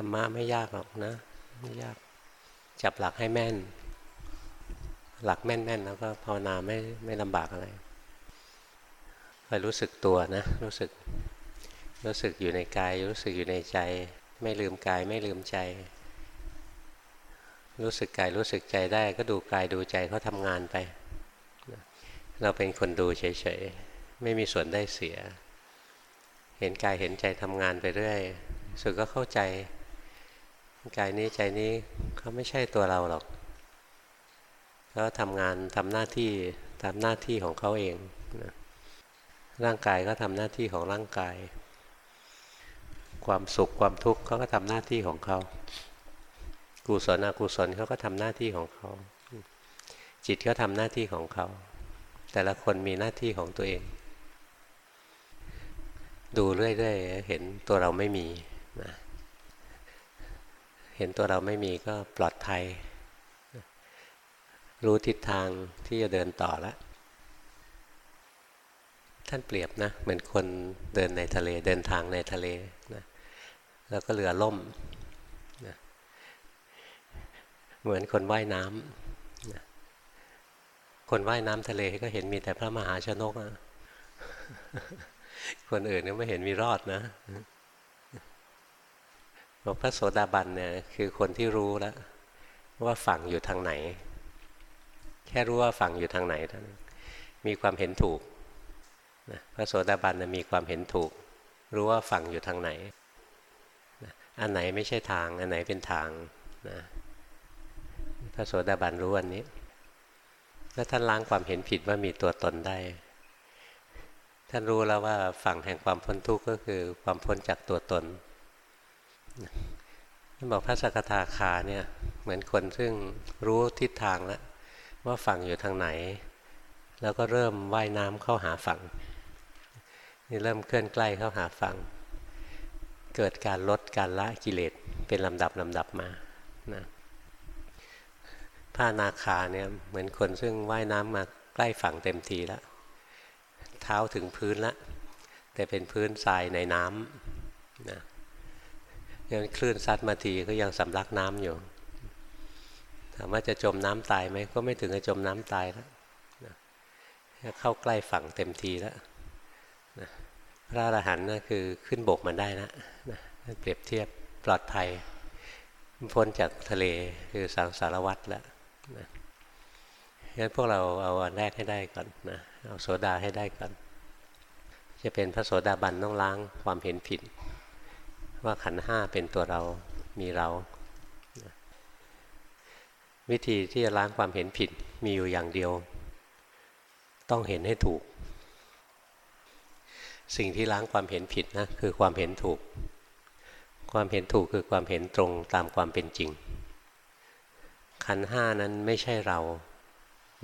รรมะไม่ยากหรอกนะไม่ยากจับหลักให้แม่น หลักแม่นๆแล้วก็ภาวนาไม่ไม่ลำบากอะไรคอยรู้สึกตัวนะ รู้สึกรู้สึกอยู่ในกาย รู้สึกอยู่ในใจ ไม่ลืมกายไม่ลืมใจ รู้สึกกายรู้สึกใจได้ก็ดูกายดูใจเขาทำงานไป เราเป็นคนดูเฉยๆ ไม่มีส่วนได้เสีย เห็นกายเห็นใจทำงานไปเรื่อยสุดก็เข้าใจ กายนี้ใจนี้เขาไม่ใช่ตัวเราหรอกเขาทำงานทำหน้าที่ตามหน้าที่ของเขาเองนะร่างกายก็ทำหน้าที่ของร่างกาย ความสุขความทุกข์เขาก็ทำหน้าที่ของเขากุศลอกุศลเขาก็ทำหน้าที่ของเขา จิตก็ทำหน้าที่ของเขา แต่ละคนมีหน้าที่ของตัวเอง ดูเรื่อยๆเห็นตัวเราไม่มี เห็นตัวเราไม่มีก็ปลอดภัย รู้ทิศทางที่จะเดินต่อแล้วท่านเปรียบนะ เหมือนคนเดินในทะเลเดินทางในทะเลนะแล้วก็เรือล่มนะเหมือนคนว่ายน้ำนะคนว่ายน้ำทะเลก็เห็นมีแต่พระมหาชนกนะคนอื่นก็ไม่เห็นมีรอดนะ บอกพระโสดาบันเนี่ยคือคนที่รู้แล้วว่าฝั่งอยู่ทางไหน แค่รู้ว่าฝั่งอยู่ทางไหนเท่านั้นมีความเห็นถูกนะพระโสดาบันมีความเห็นถูก รู้ว่าฝั่งอยู่ทางไหนนะอันไหนไม่ใช่ทาง อันไหนเป็นทางนะพระโสดาบันรู้อันนี้แล้วท่านล้างความเห็นผิดว่ามีตัวตนได้ ท่านรู้แล้วว่าฝั่งแห่งความพ้นทุกข์ก็คือความพ้นจากตัวตน บอกพระสกทาคาเนี่ยเหมือนคนซึ่งรู้ทิศทางแล้วว่าฝั่งอยู่ทางไหน แล้วก็เริ่มว่ายน้ำเข้าหาฝั่งนี่เริ่มเคลื่อนใกล้เข้าหาฝั่ง เกิดการลดการละกิเลสเป็นลำดับลำดับมานะพระนาคาเนี่ยเหมือนคนซึ่งว่ายน้ำมาใกล้ฝั่งเต็มทีแล้วเท้าถึงพื้นแล้วแต่เป็นพื้นทรายในน้ำนะ ยังคลื่นซัดมาทีก็ยังสำลักน้ำอยู่ ถามว่าจะจมน้ำตายไหมก็ไม่ถึงจะจมน้ำตายแล้วเข้าใกล้ฝั่งเต็มทีแล้วพระอรหันต์นะคือขึ้นบกมันได้นะนะเปรียบเทียบปลอดภัยพ้นจากทะเลคือสังสารวัตรแล้วนะงั้นพวกเราเอาอันแรกให้ได้ก่อนนะเอาโสดาให้ได้ก่อน จะเป็นพระโสดาบันต้องล้างความเห็นผิด ว่าขันห้าเป็นตัวเรามีเรา วิธีที่จะล้างความเห็นผิดมีอยู่อย่างเดียว ต้องเห็นให้ถูก สิ่งที่ล้างความเห็นผิดนะคือความเห็นถูก ความเห็นถูกคือความเห็นตรงตามความเป็นจริง ขันห้านั้นไม่ใช่เรา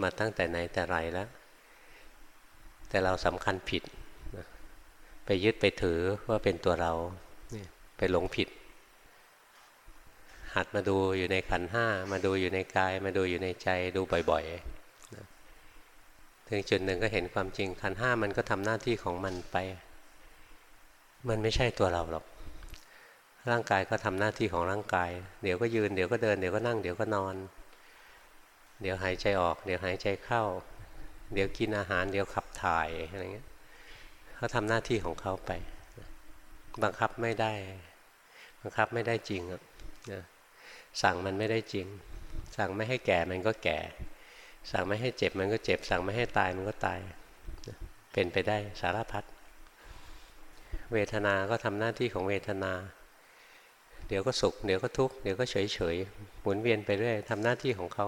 มาตั้งแต่ไหนแต่ไรแล้ว แต่เราสำคัญผิด ไปยึดไปถือว่าเป็นตัวเรา ไปหลงผิด หัดมาดูอยู่ในขันห้ามาดูอยู่ในกาย มาดูอยู่ในใจดูบ่อยๆถึงจุดหนึ่งก็เห็นความจริงขันห้ามันก็ทำหน้าที่ของมันไป มันไม่ใช่ตัวเราหรอกร่างกายก็ทำหน้าที่ของร่างกาย เดี๋ยวก็ยืน เดี๋ยวก็เดิน เดี๋ยวก็นั่ง เดี๋ยวก็นอน เดี๋ยวหายใจออก เดี๋ยวหายใจเข้า เดี๋ยวกินอาหาร เดี๋ยวขับถ่ายอะไรเงี้ยเขาทำหน้าที่ของเขาไป บังคับไม่ได้ บังคับไม่ได้จริงอะนะสั่งมันไม่ได้จริง สั่งไม่ให้แก่มันก็แก่ สั่งไม่ให้เจ็บมันก็เจ็บ สั่งไม่ให้ตายมันก็ตายนะเป็นไปได้สารพัดเวทนาก็ทำหน้าที่ของเวทนา เดี๋ยวก็สุข เดี๋ยวก็ทุกข์เดี๋ยวก็เฉยเฉยหมุนเวียนไปเรื่อยทำหน้าที่ของเขา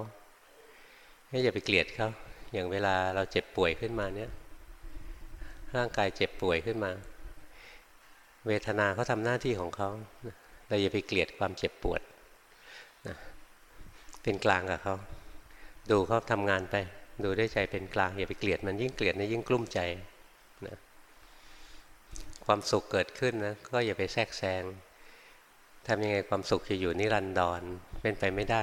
ไม่อย่าไปเกลียดเขาอย่างเวลาเราเจ็บป่วยขึ้นมาเนี่ยร่างกายเจ็บป่วยขึ้นมา เวทนาเขาทำหน้าที่ของเขาเราอย่าไปเกลียดความเจ็บปวดนะเป็นกลางกับเขาดูเขาทำงานไป ดูด้วยใจเป็นกลางอย่าไปเกลียดมันยิ่งเกลียดนะยิ่งกลุ้มใจนะความสุขเกิดขึ้นนะก็อย่าไปแทรกแซงทำยังไงความสุขจะอยู่นิรันดรเป็นไปไม่ได้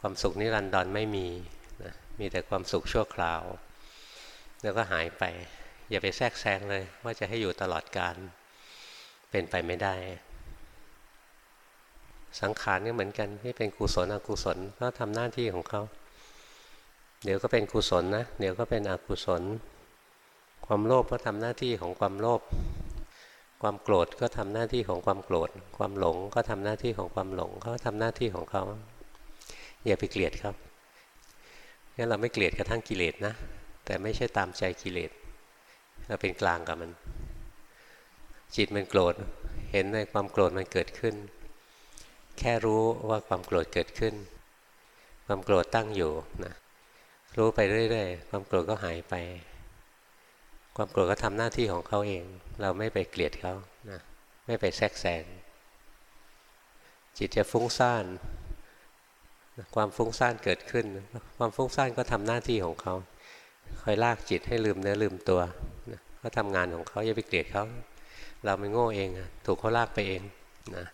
ความสุขนิรันดรไม่มีนะมีแต่ความสุขชั่วคราว แล้วก็หายไป อย่าไปแทรกแซงเลย ว่าจะให้อยู่ตลอดการเป็นไปไม่ได้ สังขารก็เหมือนกันที่เป็นกุศลอกุศลก็ทำหน้าที่ของเขาเดี๋ยวก็เป็นกุศลนะเดี๋ยวก็เป็นอกุศล ความโลภก็ทำหน้าที่ของความโลภความโกรธก็ทำหน้าที่ของความโกรธ ความหลงก็ทำหน้าที่ของความหลงเขาทำหน้าที่ของเขาอย่าไปเกลียดครับงั้นเราไม่เกลียดกระทั่งกิเลสนะ แต่ไม่ใช่ตามใจกิเลส เราเป็นกลางกับมัน จิตมันโกรธ เห็นในความโกรธมันเกิดขึ้น แค่รู้ว่าความโกรธเกิดขึ้น ความโกรธตั้งอยู่นะรู้ไปเรื่อยๆ ความโกรธก็หายไป ความโกรธก็ทำหน้าที่ของเขาเอง เราไม่ไปเกลียดเขานะไม่ไปแทรกแซงจิตจะฟุ้งซ่านความฟุ้งซ่านเกิดขึ้น ความฟุ้งซ่านก็ทำหน้าที่ของเขา คอยลากจิตให้ลืมเนื้อลืมตัวเขาทำงานของเขาอย่าไปเกลียดเขาเราไม่โง่เองถูกเขาลากไปเองนะ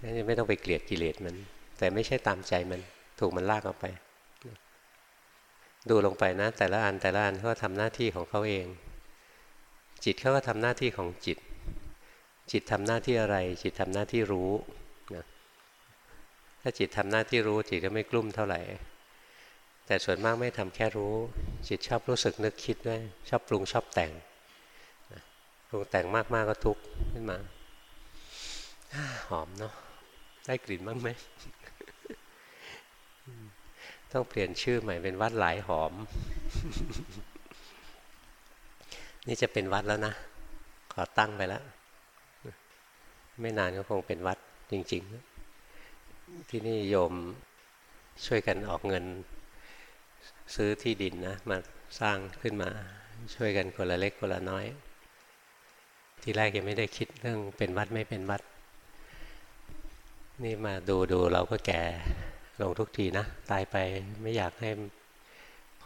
นั่นไม่ต้องไปเกลียดกิเลสมัน แต่ไม่ใช่ตามใจมันถูกมันลากออกไป ดูลงไปนะ แต่ละอันแต่ละอันเขาทำหน้าที่ของเขาเอง จิตเขาก็ทำหน้าที่ของจิต จิตทำหน้าที่อะไร จิตทำหน้าที่รู้นะถ้าจิตทำหน้าที่รู้จิตก็ไม่กลุ้มเท่าไหร่ แต่ส่วนมากไม่ทำแค่รู้ จิตชอบรู้สึกนึกคิดด้วย ชอบปรุงชอบแต่งปรุงแต่งมากๆก็ทุกข์ขึ้นมาหอมเนาะได้กลิ่นบ้างไหมต้องเปลี่ยนชื่อใหม่เป็นวัดหลายหอม นี่จะเป็นวัดแล้วนะ ขอตั้งไปแล้ว ไม่นานก็คงเป็นวัดจริง ๆ ที่นี่โยมช่วยกันออกเงิน ซื้อที่ดินนะมาสร้างขึ้นมาช่วยกันคนละเล็กคนละน้อย ทีแรกยังไม่ได้คิดเรื่องเป็นวัดไม่เป็นวัด นี่มาดูดูเราก็แก่ลงทุกทีนะ ตายไปไม่อยากให้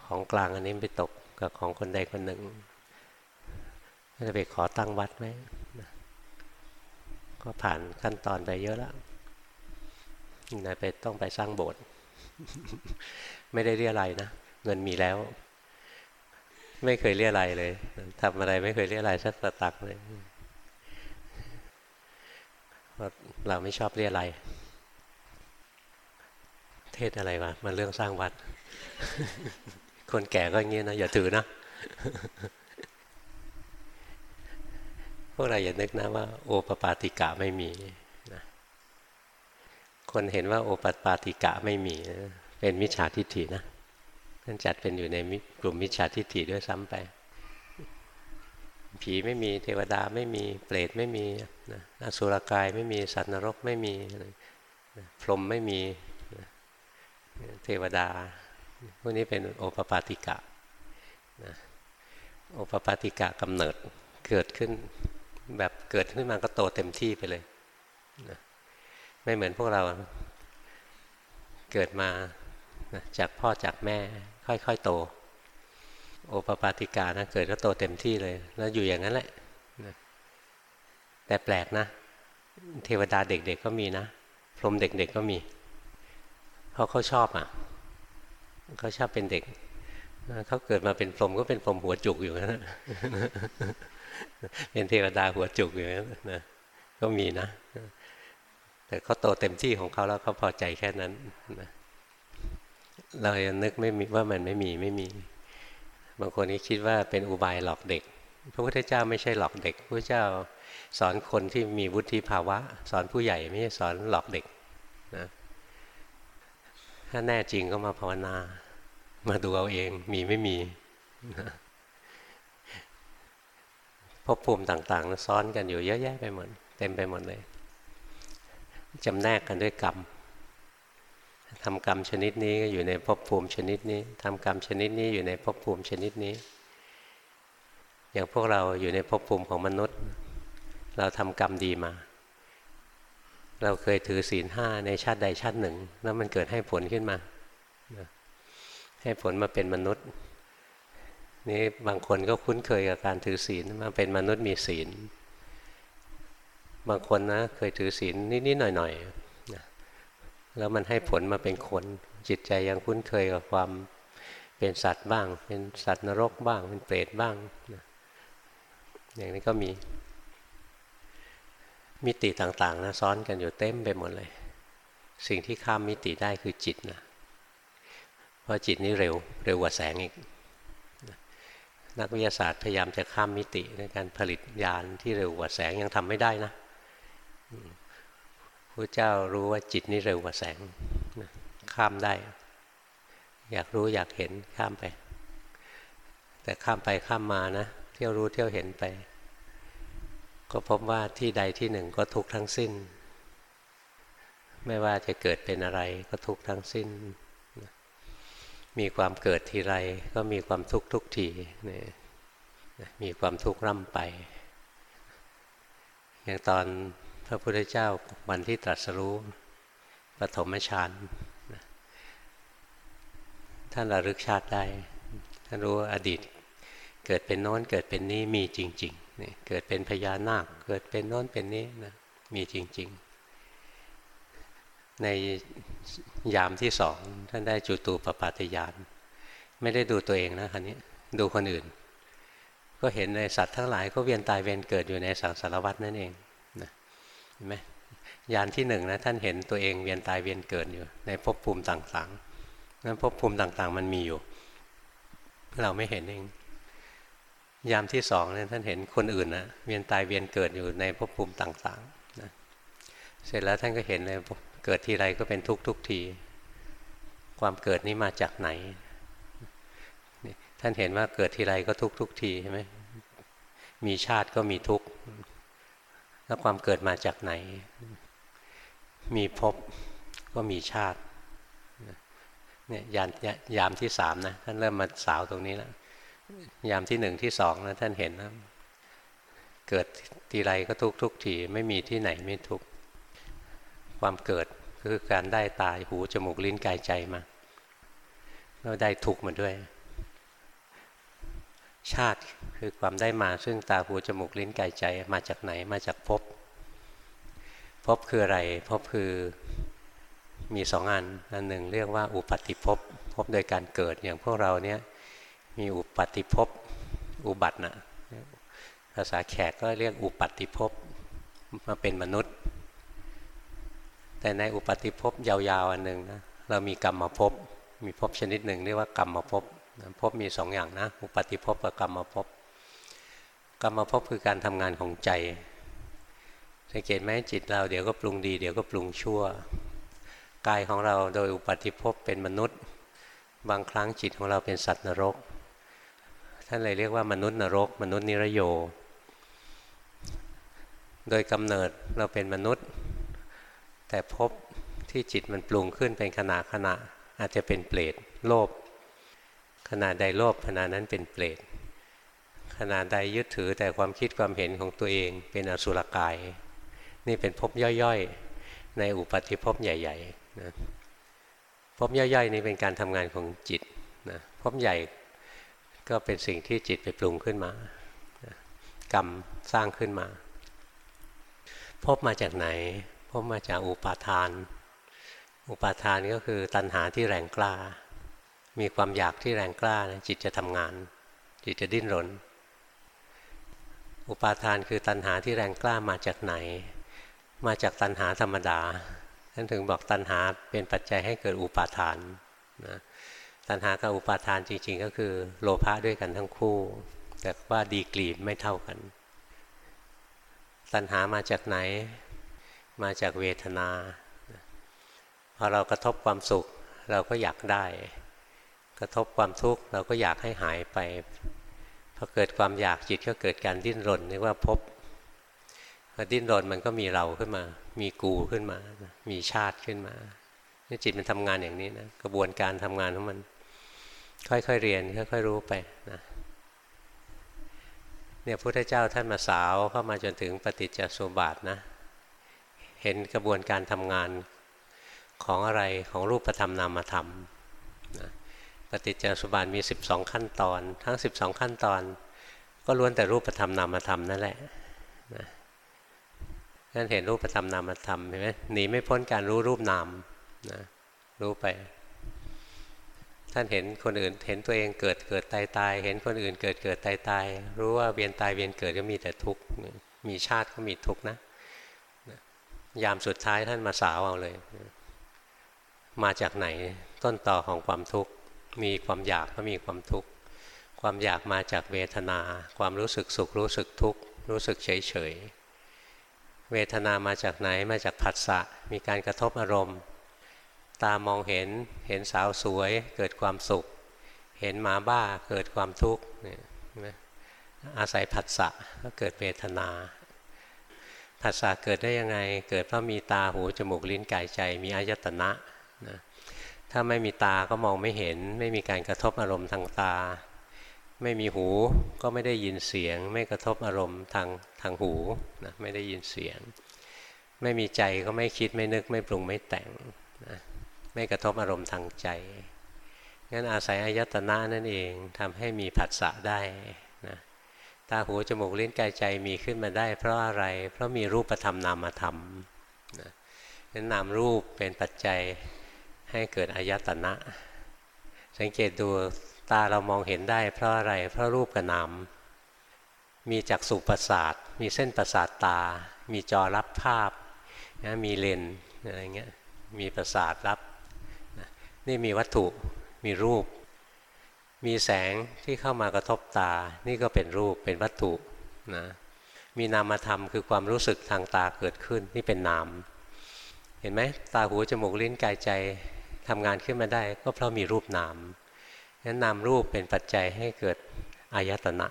ของกลางอันนี้ไปตกกับของคนใดคนหนึ่งก็จะไปขอตั้งวัดไหมก็ผ่านขั้นตอนไปเยอะแล้วนายไปต้องไปสร้างโบสถ์ไม่ได้เรียอะไรนะ เงินมีแล้ว ไม่เคยเรียอะไรเลยทำอะไรไม่เคยเรียอะไรสักตะตักเลยเราไม่ชอบเรียอะไร เทศอะไรวะมันเรื่องสร้างวัด คนแก่ก็อย่างนี้นะ อย่าถือนะ พวกเราอย่านึกนะว่า โอปปาติกะไม่มีคนเห็นว่าโอปปาติกะไม่มี เป็นมิจฉาทิฏฐินะ ท่านจัดเป็นอยู่ในกลุ่มมิจฉาทิฏฐิด้วยซ้ำไป ผีไม่มีเทวดาไม่มีเปรตไม่มีนะอสุรกายไม่มีสัตว์นรกไม่มีพรหมไม่มีเทวดา พวกนี้เป็นโอปปาติกะนะโอปปาติกะกำเนิดเกิดขึ้นแบบเกิดขึ้นมาก็โตเต็มที่ไปเลยนะไม่เหมือนพวกเราเกิดมาจากพ่อจากแม่ ค่อยๆโต โอปปาติกานะเกิดก็โตเต็มที่เลย แล้วอยู่อย่างนั้นแหละแต่แปลกนะ เทวดาเด็กๆก็มีนะ พรหมเด็กๆก็มี เพราะเขาชอบอะเขาชอบเป็นเด็กเขาเกิดมาเป็นพรหมก็เป็นพรหมหัวจุกอยู่นะเป็นเทวดาหัวจุกอยู่นะก็มีนะ แต่เขาโตเต็มที่ของเขาแล้วเขาพอใจแค่นั้นนะ เรายังนึกไม่มีว่ามันไม่มีไม่มี บางคนนี่คิดว่าเป็นอุบายหลอกเด็ก พระพุทธเจ้าไม่ใช่หลอกเด็กพระเจ้าสอนคนที่มีวุฒิภาวะ สอนผู้ใหญ่ไม่ใช่สอนหลอกเด็กนะถ้าแน่จริงก็มาภาวนา มาดูเอาเองมีไม่มีภพภูมิต่างๆซ้อนกันอยู่เยอะแยะไปหมดเต็มไปหมดเลยจำแนกกันด้วยกรรม ทำกรรมชนิดนี้ก็อยู่ในภพภูมิชนิดนี้ทำกรรมชนิดนี้อยู่ในภพภูมิชนิดนี้ อย่างพวกเราอยู่ในภพภูมิของมนุษย์ เราทำกรรมดีมา เราเคยถือศีลห้าในชาติใดชาติหนึ่ง แล้วมันเกิดให้ผลขึ้นมาให้ผลมาเป็นมนุษย์นี่บางคนก็คุ้นเคยกับการถือศีลมาเป็นมนุษย์มีศีล บางคนนะเคยถือศีลนิดๆหน่อยๆนะ แล้วมันให้ผลมาเป็นคน จิตใจยังคุ้นเคยกับความเป็นสัตว์บ้าง เป็นสัตว์นรกบ้าง เป็นเปรตบ้างนะอย่างนี้ก็มี มิติต่างๆนะซ้อนกันอยู่เต็มไปหมดเลย สิ่งที่ข้ามมิติได้คือจิตนะเพราะจิตนี้เร็วเร็วกว่าแสงอีกนักวิทยาศาสตร์พยายามจะข้ามมิติในการผลิตยานที่เร็วกว่าแสงยังทำไม่ได้นะ พระเจ้ารู้ว่าจิตนี้เร็วกว่าแสงข้ามได้ อยากรู้อยากเห็นข้ามไป แต่ข้ามไปข้ามมานะ เที่ยวรู้เที่ยวเห็นไป ก็พบว่าที่ใดที่หนึ่งก็ทุกทั้งสิ้น ไม่ว่าจะเกิดเป็นอะไรก็ทุกทั้งสิ้น มีความเกิดทีไรก็มีความทุกข์ทุกทีมีความทุกข์ร่ำไป อย่างตอน พระพุทธเจ้าวันที่ตรัสรู้ปฐมฌานท่านระลึกชาติได้ ท่านรู้อดีต เกิดเป็นโน้นเกิดเป็นนี้มีจริงๆนี่เกิดเป็นพญานาค เกิดเป็นโน้นเป็นนี้นะมีจริง ๆ ในยามที่สองท่านได้จุตูปปาตยาน ไม่ได้ดูตัวเองนะคันนี้ดูคนอื่น ก็เห็นในสัตว์ทั้งหลายก็เวียนตายเวียนเกิดอยู่ในสังสารวัฏนั่นเอง เห็นไหมยานที่หนึ่งนะท่านเห็นตัวเองเวียนตายเวียนเกิดอยู่ ในภพภูมิต่างๆนั้นภพภูมิต่างๆ มันมีอยู่ เราไม่เห็นเองยามที่สองเนี่ยท่านเห็นคนอื่นนะเวียนตายเวียนเกิดอยู่ในภพภูมิต่างๆนะเสร็จแล้วท่านก็เห็นเลยเกิดทีไรก็เป็นทุกทุกที ความเกิดนี้มาจากไหน ท่านเห็นว่าเกิดทีไรก็ทุกทุกทีใช่ไหมมีชาติก็มีทุก แล้วความเกิดมาจากไหน มีภพก็มีชาติเนี่ยยามยามที่สามนะท่านเริ่มมาสาวตรงนี้แล้วยามที่หนึ่งที่สองนะท่านเห็นนะเกิดทีไรก็ทุกทุกทีไม่มีที่ไหนไม่ทุกความเกิดคือการได้ตายหูจมูกลิ้นกายใจมาแล้วได้ทุกมาด้วย ชาติคือความได้มาซึ่งตาหูจมูกลิ้นกายใจมาจากไหนมาจากภพภพคืออะไรภพคือมีสองอันอันหนึ่งเรียกว่าอุปาติภพภพโดยการเกิดอย่างพวกเราเนี้ยมีอุปาติภพอุบัตินะภาษาแขกก็เรียกอุปาติภพมาเป็นมนุษย์ แต่ในอุปาติภพยาวๆอันหนึ่งนะเรามีกรรมมาภพมีภพชนิดหนึ่งเรียกว่ากรรมมาภพ ภพมีสองอย่างนะอุปาติภพกับกรรมภพกรรมภพคือการทำงานของใจ สังเกตไหมจิตเราเดี๋ยวก็ปรุงดี เดี๋ยวก็ปรุงชั่ว กายของเราโดยอุปาติภพเป็นมนุษย์ บางครั้งจิตของเราเป็นสัตว์นรก ท่านเลยเรียกว่ามนุษย์นรก มนุษย์นิรโย โดยกำเนิดเราเป็นมนุษย์ แต่พบที่จิตมันปรุงขึ้นเป็นขณะขณะอาจจะเป็นเปรตโลภ ขณะใดโลภขณะนั้นเป็นเปรตขณะใดยึดถือแต่ความคิดความเห็นของตัวเองเป็นอสุรกาย นี่เป็นภพย่อยๆ ในอุปาทิภพใหญ่ๆนะภพย่อยๆ นี่เป็นการทำงานของจิตนะภพใหญ่ก็เป็นสิ่งที่จิตไปปรุงขึ้นมากรรมสร้างขึ้นมา พบมาจากไหน พบมาจากอุปาทาน อุปาทานก็คือตัณหาที่แรงกล้า มีความอยากที่แรงกล้านะจิตจะทำงาน จิตจะดิ้นรน อุปาทานคือตัณหาที่แรงกล้ามาจากไหน มาจากตัณหาธรรมดาท่านถึงบอกตัณหาเป็นปัจจัยให้เกิดอุปาทานนะตัณหากับอุปาทานจริง ๆ ก็คือโลภะด้วยกันทั้งคู่ แต่ว่าดีกรีไม่เท่ากัน ตัณหามาจากไหน มาจากเวทนาพอเรากระทบความสุขเราก็อยากได้ กระทบความทุกข์เราก็อยากให้หายไปพอเกิดความอยากจิตก็เกิดการดิ้นรนเรียกว่าพบพอดิ้นรนมันก็มีเราขึ้นมา มีกูขึ้นมา มีชาติขึ้นมานี่จิตมันทำงานอย่างนี้นะกระบวนการทำงานของมัน ค่อยๆเรียนค่อยๆรู้ไปนะเนี่ยพุทธเจ้าท่านมาสาวเข้ามาจนถึงปฏิจจสมบาทนะ เห็นกระบวนการทำงานของอะไรของรูปธรรมนามธรรมนะ ปฏิจจสมบาทมี 12 ขั้นตอน ทั้ง 12 ขั้นตอน ก็ล้วนแต่รูปธรรมนามธรรมนั่นแหละนะท่านเห็นรูปธรรมนามธรรมเห็นไหมหนีไม่พ้นการรู้รูปนามนะรู้ไป ท่านเห็นคนอื่นเห็นตัวเองเกิดเกิดตายตายเห็นคนอื่นเกิดเกิดตายตายรู้ว่าเวียนตายเวียนเกิดก็มีแต่ทุกข์มีชาติก็มีทุกข์นะยามสุดท้ายท่านมาสาวเอาเลย มาจากไหนต้นต่อของความทุกข์ มีความอยากก็มีความทุกข์ ความอยากมาจากเวทนา ความรู้สึกสุขรู้สึกทุกข์รู้สึกเฉยเฉยเวทนามาจากไหนมาจากผัสสะมีการกระทบอารมณ์ ตามองเห็นเห็นสาวสวย เกิดความสุข เห็นหมาบ้าเกิดความทุกข์อาศัยผัสสะก็เกิดเวทนาผัสสะเกิดได้ยังไง เกิดเพราะมีตาหูจมูกลิ้นกายใจ มีอายตนะนะ ถ้าไม่มีตาก็มองไม่เห็น ไม่มีการกระทบอารมณ์ทางตา ไม่มีหูก็ไม่ได้ยินเสียง ไม่กระทบอารมณ์ทางทางหูนะไม่ได้ยินเสียง ไม่มีใจก็ไม่คิดไม่นึกไม่ปรุงไม่แต่งนะไม่กระทบอารมณ์ทางใจงั้นอาศัยอายตนะนั่นเองทำให้มีผัสสะได้นะตาหูจมูกลิ้นกายใจมีขึ้นมาได้ เพราะอะไรเพราะมีรูปธรรมนามธรรมนะนั้นนามรูปเป็นปัจจัย ให้เกิดอายตนะ สังเกตดูตาเรามองเห็นได้เพราะอะไร เพราะรูปกับนามมีจักษุประสาท มีเส้นประสาทตา มีจอรับภาพนะมีเลนอะไรเงี้ย มีประสาทรับนะนี่มีวัตถุ มีรูป มีแสงที่เข้ามากระทบตา นี่ก็เป็นรูป เป็นวัตถุนะ มีนามธรรมคือความรู้สึกทางตาเกิดขึ้น นี่เป็นนาม เห็นไหม ตาหูจมูกลิ้นกายใจ ทำงานขึ้นมาได้ ก็เพราะมีรูปนามนั้นนามรูปเป็นปัจจัยให้เกิดอายตนะ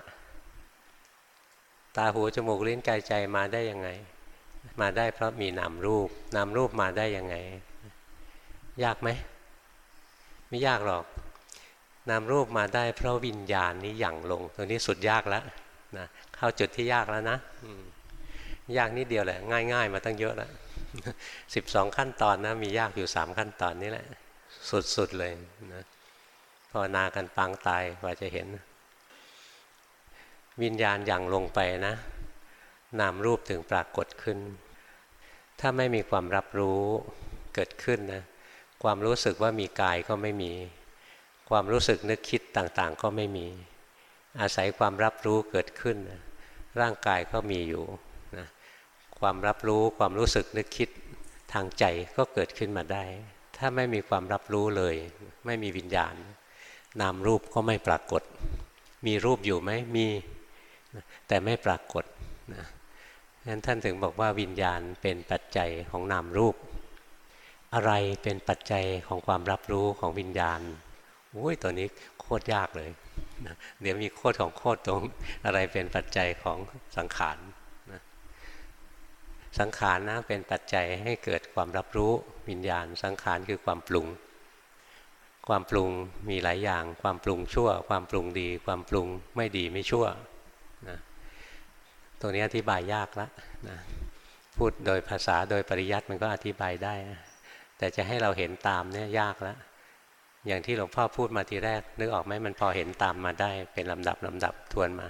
ตาหูจมูกลิ้นกายใจมาได้ยังไง มาได้เพราะมีนามรูป นามรูปมาได้ยังไง ยากไหมไม่ยากหรอกนามรูปมาได้เพราะวิญญาณนี้หยั่งลง ตัวนี้สุดยากแล้วนะเข้าจุดที่ยากแล้วนะยากนิดเดียวแหละ ง่าย ๆ มาตั้งเยอะแล้วสิบสองขั้นตอนนะ มียากอยู่สามขั้นตอนนี้แหละ สุดๆเลยนะภาวนากันปางตายกว่าจะเห็น วิญญาณอย่างลงไปนะ นามรูปถึงปรากฏขึ้น ถ้าไม่มีความรับรู้เกิดขึ้นนะ ความรู้สึกว่ามีกายก็ไม่มี ความรู้สึกนึกคิดต่างๆ ก็ไม่มี อาศัยความรับรู้เกิดขึ้นนะร่างกายก็มีอยู่นะความรับรู้ความรู้สึกนึกคิดทางใจก็เกิดขึ้นมาได้ ถ้าไม่มีความรับรู้เลย ไม่มีวิญญาณ นามรูปก็ไม่ปรากฏ มีรูปอยู่ไหมมีแต่ไม่ปรากฏนะงั้นท่านถึงบอกว่าวิญญาณเป็นปัจจัยของนามรูป อะไรเป็นปัจจัยของความรับรู้ของวิญญาณโอ้ยตัวนี้โคตรยากเลยนะเดี๋ยวมีโคตรของโคตรตรงอะไรเป็นปัจจัยของสังขาร สังขารนะเป็นปัจจัยให้เกิดความรับรู้วิญญาณ สังขารคือความปรุง ความปรุงมีหลายอย่าง ความปรุงชั่ว ความปรุงดี ความปรุงไม่ดีไม่ชั่วนะตรงนี้อธิบายยากละนะพูดโดยภาษาโดยปริยัติมันก็อธิบายได้นะแต่จะให้เราเห็นตามเนี่ยยากแล้วอย่างที่หลวงพ่อพูดมาทีแรก นึกออกไหมมันพอเห็นตามมาได้เป็นลำดับลำดับทวนมา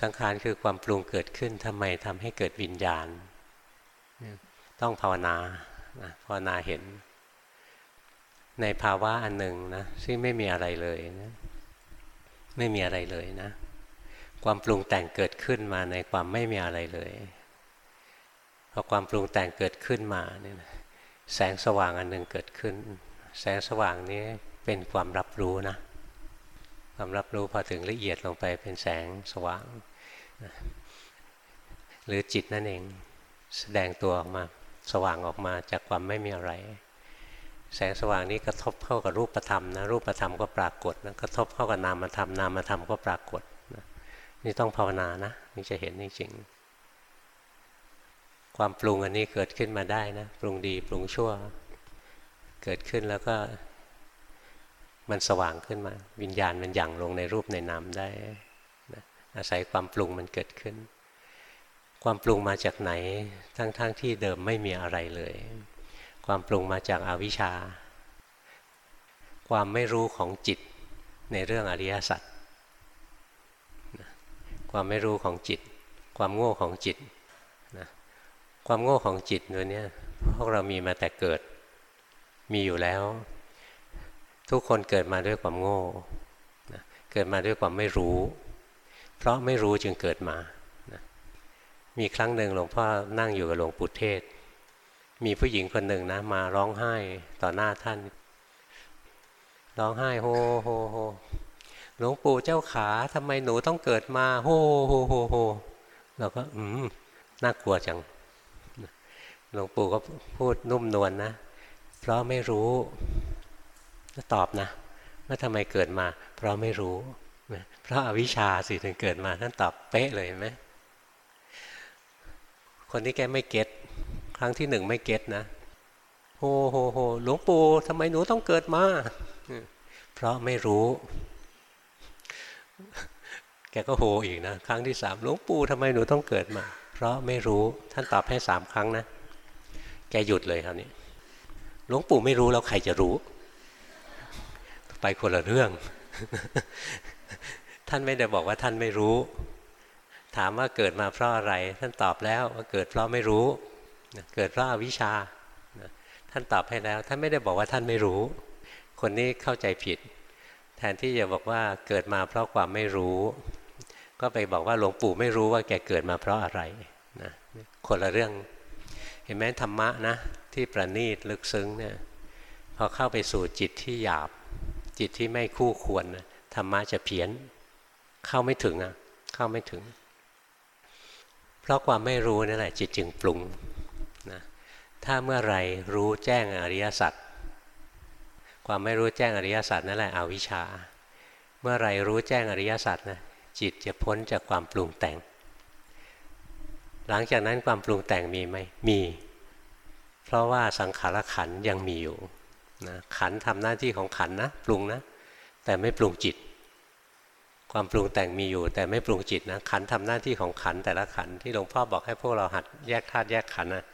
สังขารคือความปรุงเกิดขึ้นทำไมทำให้เกิดวิญญาณ ต้องภาวนาภาวนาเห็น ในภาวะอันหนึ่งนะซึ่งไม่มีอะไรเลยนะไม่มีอะไรเลยนะ ความปรุงแต่งเกิดขึ้นมาในความไม่มีอะไรเลยพอความปรุงแต่งเกิดขึ้นมาเนี่ยแสงสว่างอันหนึ่งเกิดขึ้น แสงสว่างนี้เป็นความรับรู้นะ ความรับรู้พอถึงละเอียดลงไปเป็นแสงสว่าง หรือจิตนั่นเองแสดงตัวออกมาสว่างออกมาจากความไม่มีอะไร แสงสว่างนี้กระทบเข้ากับรูปธรรมนะรูปธรรมก็ปรากฏนะกระทบเข้ากับนามธรรมนามธรรมก็ปรากฏนะนี่ต้องภาวนานะนี่จะเห็นจริงความปรุงอันนี้เกิดขึ้นมาได้นะ ปรุงดีปรุงชั่ว เกิดขึ้นแล้วก็ มันสว่างขึ้นมา วิญญาณมันหยั่งลงในรูปในนามได้นะอาศัยความปรุงมันเกิดขึ้น ความปรุงมาจากไหน ทั้งๆทที่เดิมไม่มีอะไรเลย ความปรุงมาจากอาวิชชา ความไม่รู้ของจิตในเรื่องอริยสัจความไม่รู้ของจิต ความโง่ของจิตนะความโง่ของจิตตัวนี้พวกเรามีมาแต่เกิดมีอยู่แล้ว ทุกคนเกิดมาด้วยความโง่เกิดมาด้วยความไม่รู้ เพราะไม่รู้จึงเกิดมามีครั้งหนึ่งหลวงพ่อนั่งอยู่กับหลวงปู่เทสก์ มีผู้หญิงคนหนึ่งนะมาร้องไห้ต่อหน้าท่าน ร้องไห้โฮโฮโฮหลวงปู่เจ้าขาทำไมหนูต้องเกิดมาโฮโฮโฮโฮเราก็อืมน่ากลัวจังหลวงปู่ก็พูดนุ่มนวลนนะ เพราะไม่รู้ ตอบนะว่าทำไมเกิดมา เพราะไม่รู้ เพราะอาวิชชาสิถึงเกิดมาท่านตอบเป๊ะเลยไหมคนที่แกไม่เก็ตครั้งที่หนึ่งไม่เก็ตนะโฮโฮโฮหลวงปู่ทำไมหนูต้องเกิดมาเพราะไม่รู้ แกก็โฮอีกนะครั้งที่สามหลวงปู่ทำไมหนูต้องเกิดมา เพราะไม่รู้ท่านตอบให้สามครั้งนะ แกหยุดเลยคราวนี้หลวงปู่ไม่รู้แล้วใครจะรู้ ไปคนละเรื่อง ท่านไม่ได้บอกว่าท่านไม่รู้ ถามว่าเกิดมาเพราะอะไร ท่านตอบแล้วว่าเกิดเพราะไม่รู้ เกิดเพราะอวิชชา ท่านตอบให้แล้ว ท่านไม่ได้บอกว่าท่านไม่รู้ คนนี้เข้าใจผิด แทนที่จะบอกว่าเกิดมาเพราะความไม่รู้ ก็ไปบอกว่าหลวงปู่ไม่รู้ว่าแกเกิดมาเพราะอะไรนะคนละเรื่อง เห็นไหมธรรมะนะที่ประณีตลึกซึ้งเนี่ยพอเข้าไปสู่จิตที่หยาบ จิตที่ไม่คู่ควรธรรมะจะเพี้ยน เข้าไม่ถึงอะ เข้าไม่ถึง เพราะความไม่รู้นั่นแหละ จิตจึงปรุงนะถ้าเมื่อไรรู้แจ้งอริยสัจความไม่รู้แจ้งอริยสัจนั่นแหละอวิชชา เมื่อไรรู้แจ้งอริยสัจนะจิตจะพ้นจากความปรุงแต่ง หลังจากนั้นความปรุงแต่งมีไหมมี เพราะว่าสังขารขันยังมีอยู่ นะขันทำหน้าที่ของขันนะปรุงนะ แต่ไม่ปรุงจิต ความปรุงแต่งมีอยู่ แต่ไม่ปรุงจิตนะขันทำหน้าที่ของขันแต่ละขันที่หลวงพ่อบอกให้พวกเราหัดแยกธาตุแยกขันนะ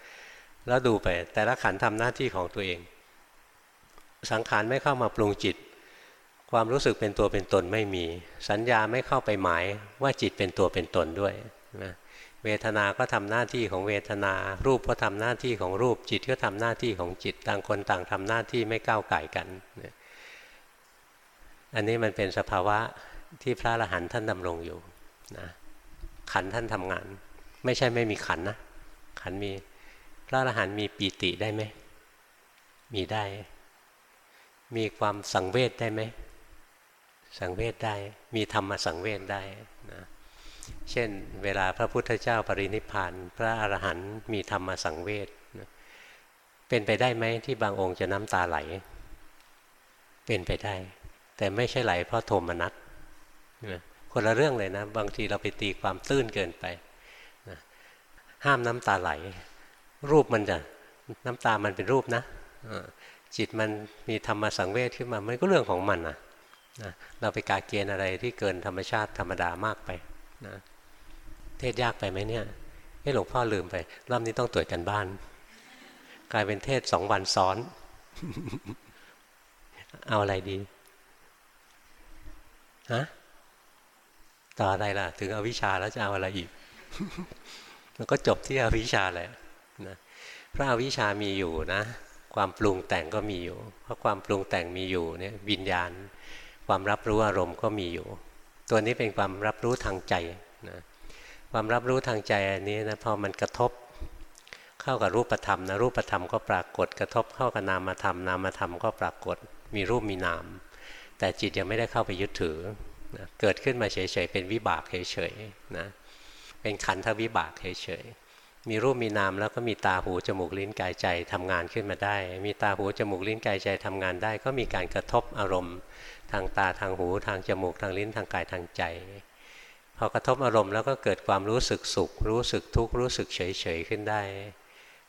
แล้วดูไป แต่ละขันทำหน้าที่ของตัวเอง สังขารไม่เข้ามาปรุงจิต ความรู้สึกเป็นตัวเป็นตนไม่มี สัญญาไม่เข้าไปหมายว่าจิตเป็นตัวเป็นตนด้วยนะ เวทนาก็ทำหน้าที่ของเวทนา รูปก็ทำหน้าที่ของรูป จิตก็ทำหน้าที่ของจิต ต่างคนต่างทำหน้าที่ไม่ก้าวไก่กัน อันนี้มันเป็นสภาวะที่พระอรหันต์ท่านดำรงอยู่นะขันท่านทำงาน ไม่ใช่ไม่มีขันนะ ขันมี พระอรหันต์มีปีติได้ไหม มีได้ มีความสังเวชได้ไหม สังเวชได้ มีธรรมสังเวชได้นะ เช่น เวลาพระพุทธเจ้าปรินิพานพระอรหันต์มีธรรมสังเวชเป็นไปได้ไหมที่บางองค์จะน้ำตาไหล เป็นไปได้ แต่ไม่ใช่ไหลเพราะโทมนัสคนละเรื่องเลยนะ บางทีเราไปตีความตื้นเกินไปนะห้ามน้ำตาไหล รูปมันจะน้ำตามันเป็นรูปนะจิตมันมีธรรมสังเวชขึ้นมามันก็เรื่องของมันนะนะเราไปกาเกณฑ์อะไรที่เกินธรรมชาติธรรมดามากไป นะเทศยากไปไหมเนี่ยให้หลวงพ่อลืมไปรอบนี้ต้องตรวจกันบ้าน กลายเป็นเทศสองวันซ้อน เอาอะไรดีฮะต่ออะไรล่ะ ถึงอวิชชาแล้วจะเอาอะไรอีก มันก็จบที่อวิชชาแหละนะพระอวิชชามีอยู่นะ ความปรุงแต่งก็มีอยู่ เพราะความปรุงแต่งมีอยู่เนี่ยวิญญาณ ความรับรู้อารมณ์ก็มีอยู่ ตัวนี้เป็นความรับรู้ทางใจนะความรับรู้ทางใจอันนี้นะพอมันกระทบเข้ากับรูปธรรมนะรูปธรรมก็ปรากฏกระทบเข้ากับนามธรรมนามธรรมก็ปรากฏมีรูปมีนาม แต่จิตยังไม่ได้เข้าไปยึดถือนะเกิดขึ้นมาเฉยๆเป็นวิบากเฉยๆนะเป็นขันธวิบากเฉยๆ มีรูปมีนามแล้วก็มีตาหูจมูกลิ้นกายใจทำงานขึ้นมาได้ มีตาหูจมูกลิ้นกายใจทำงานได้ ก็มีการกระทบอารมณ์ ทางตาทางหูทางจมูกทางลิ้นทางกายทางใจ พอกระทบอารมณ์แล้วก็เกิดความรู้สึกสุข รู้สึกทุกข์รู้สึกเฉยเฉยขึ้นได้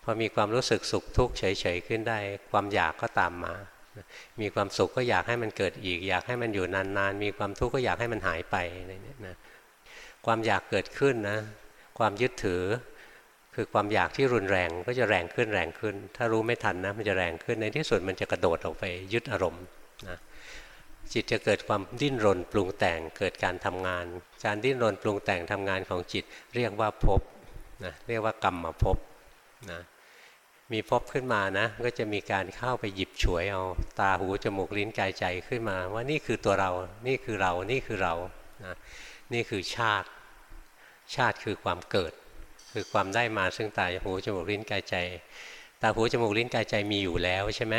พอมีความรู้สึกสุขทุกข์เฉยเฉยขึ้นได้ ความอยากก็ตามมา มีความสุขก็อยากให้มันเกิดอีก อยากให้มันอยู่นานๆ มีความทุกข์ก็อยากให้มันหายไปนะความอยากเกิดขึ้นนะ ความยึดถือ คือความอยากที่รุนแรงก็จะแรงขึ้นแรงขึ้น ถ้ารู้ไม่ทันนะมันจะแรงขึ้นในที่สุดมันจะกระโดดออกไปยึดอารมณ์นะจิตจะเกิดความดิ้นรนปรุงแต่งเกิดการทำงาน การดิ้นรนปรุงแต่งทำงานของจิตเรียกว่าภพนะเรียกว่ากรรมมาภพนะมีภพขึ้นมานะ ก็จะมีการเข้าไปหยิบฉวยเอาตาหูจมูกลิ้นกายใจขึ้นมา ว่านี่คือตัวเรา นี่คือเรา นี่คือเรานะนี่คือชาติ ชาติคือความเกิด คือความได้มาซึ่งตาหูจมูกลิ้นกายใจ ตาหูจมูกลิ้นกายใจมีอยู่แล้วใช่ไหม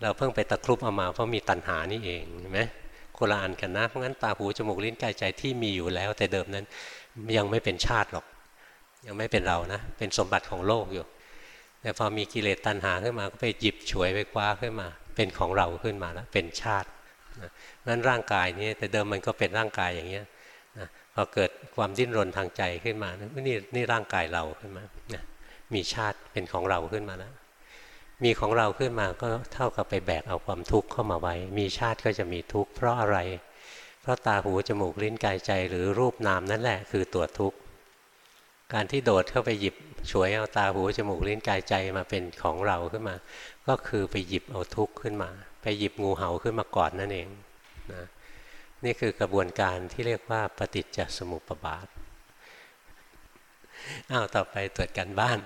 เราเพิ่งไปตะครุบเอามาเพราะมีตัณหานี่เองเห็นไหมคนละอันกันนะเพราะงั้นตาหูจมูกลิ้นกายใจที่มีอยู่แล้ว แต่เดิมนั้นยังไม่เป็นชาติหรอก ยังไม่เป็นเรานะ เป็นสมบัติของโลกอยู่ แต่พอมีกิเลสตัณหาขึ้นมาก็ไปหยิบฉวยไปคว้าขึ้นมา เป็นของเราขึ้นมาแล้วเป็นชาตินั้นร่างกายนี้แต่เดิมมันก็เป็นร่างกายอย่างเงี้ย อเกิดความดิ้นรนทางใจขึ้นมานี่นี่ร่างกายเราขึ้นมานะมีชาติเป็นของเราขึ้นมาแล้วมีของเราขึ้นมาก็เท่ากับไปแบกเอาความทุกข์เข้ามาไว้ มีชาติก็จะมีทุกข์เพราะอะไร เพราะตาหูจมูกลิ้นกายใจหรือรูปนามนั่นแหละคือตัวทุกข์ การที่โดดเข้าไปหยิบฉวยเอาตาหูจมูกลิ้นกายใจมาเป็นของเราขึ้นมา ก็คือไปหยิบเอาทุกข์ขึ้นมา ไปหยิบงูเห่าขึ้นมากอนนั่นเองนะ นี่คือกระบวนการที่เรียกว่าปฏิจจสมุปบาทอ้าวต่อไปตรวจกันบ้าน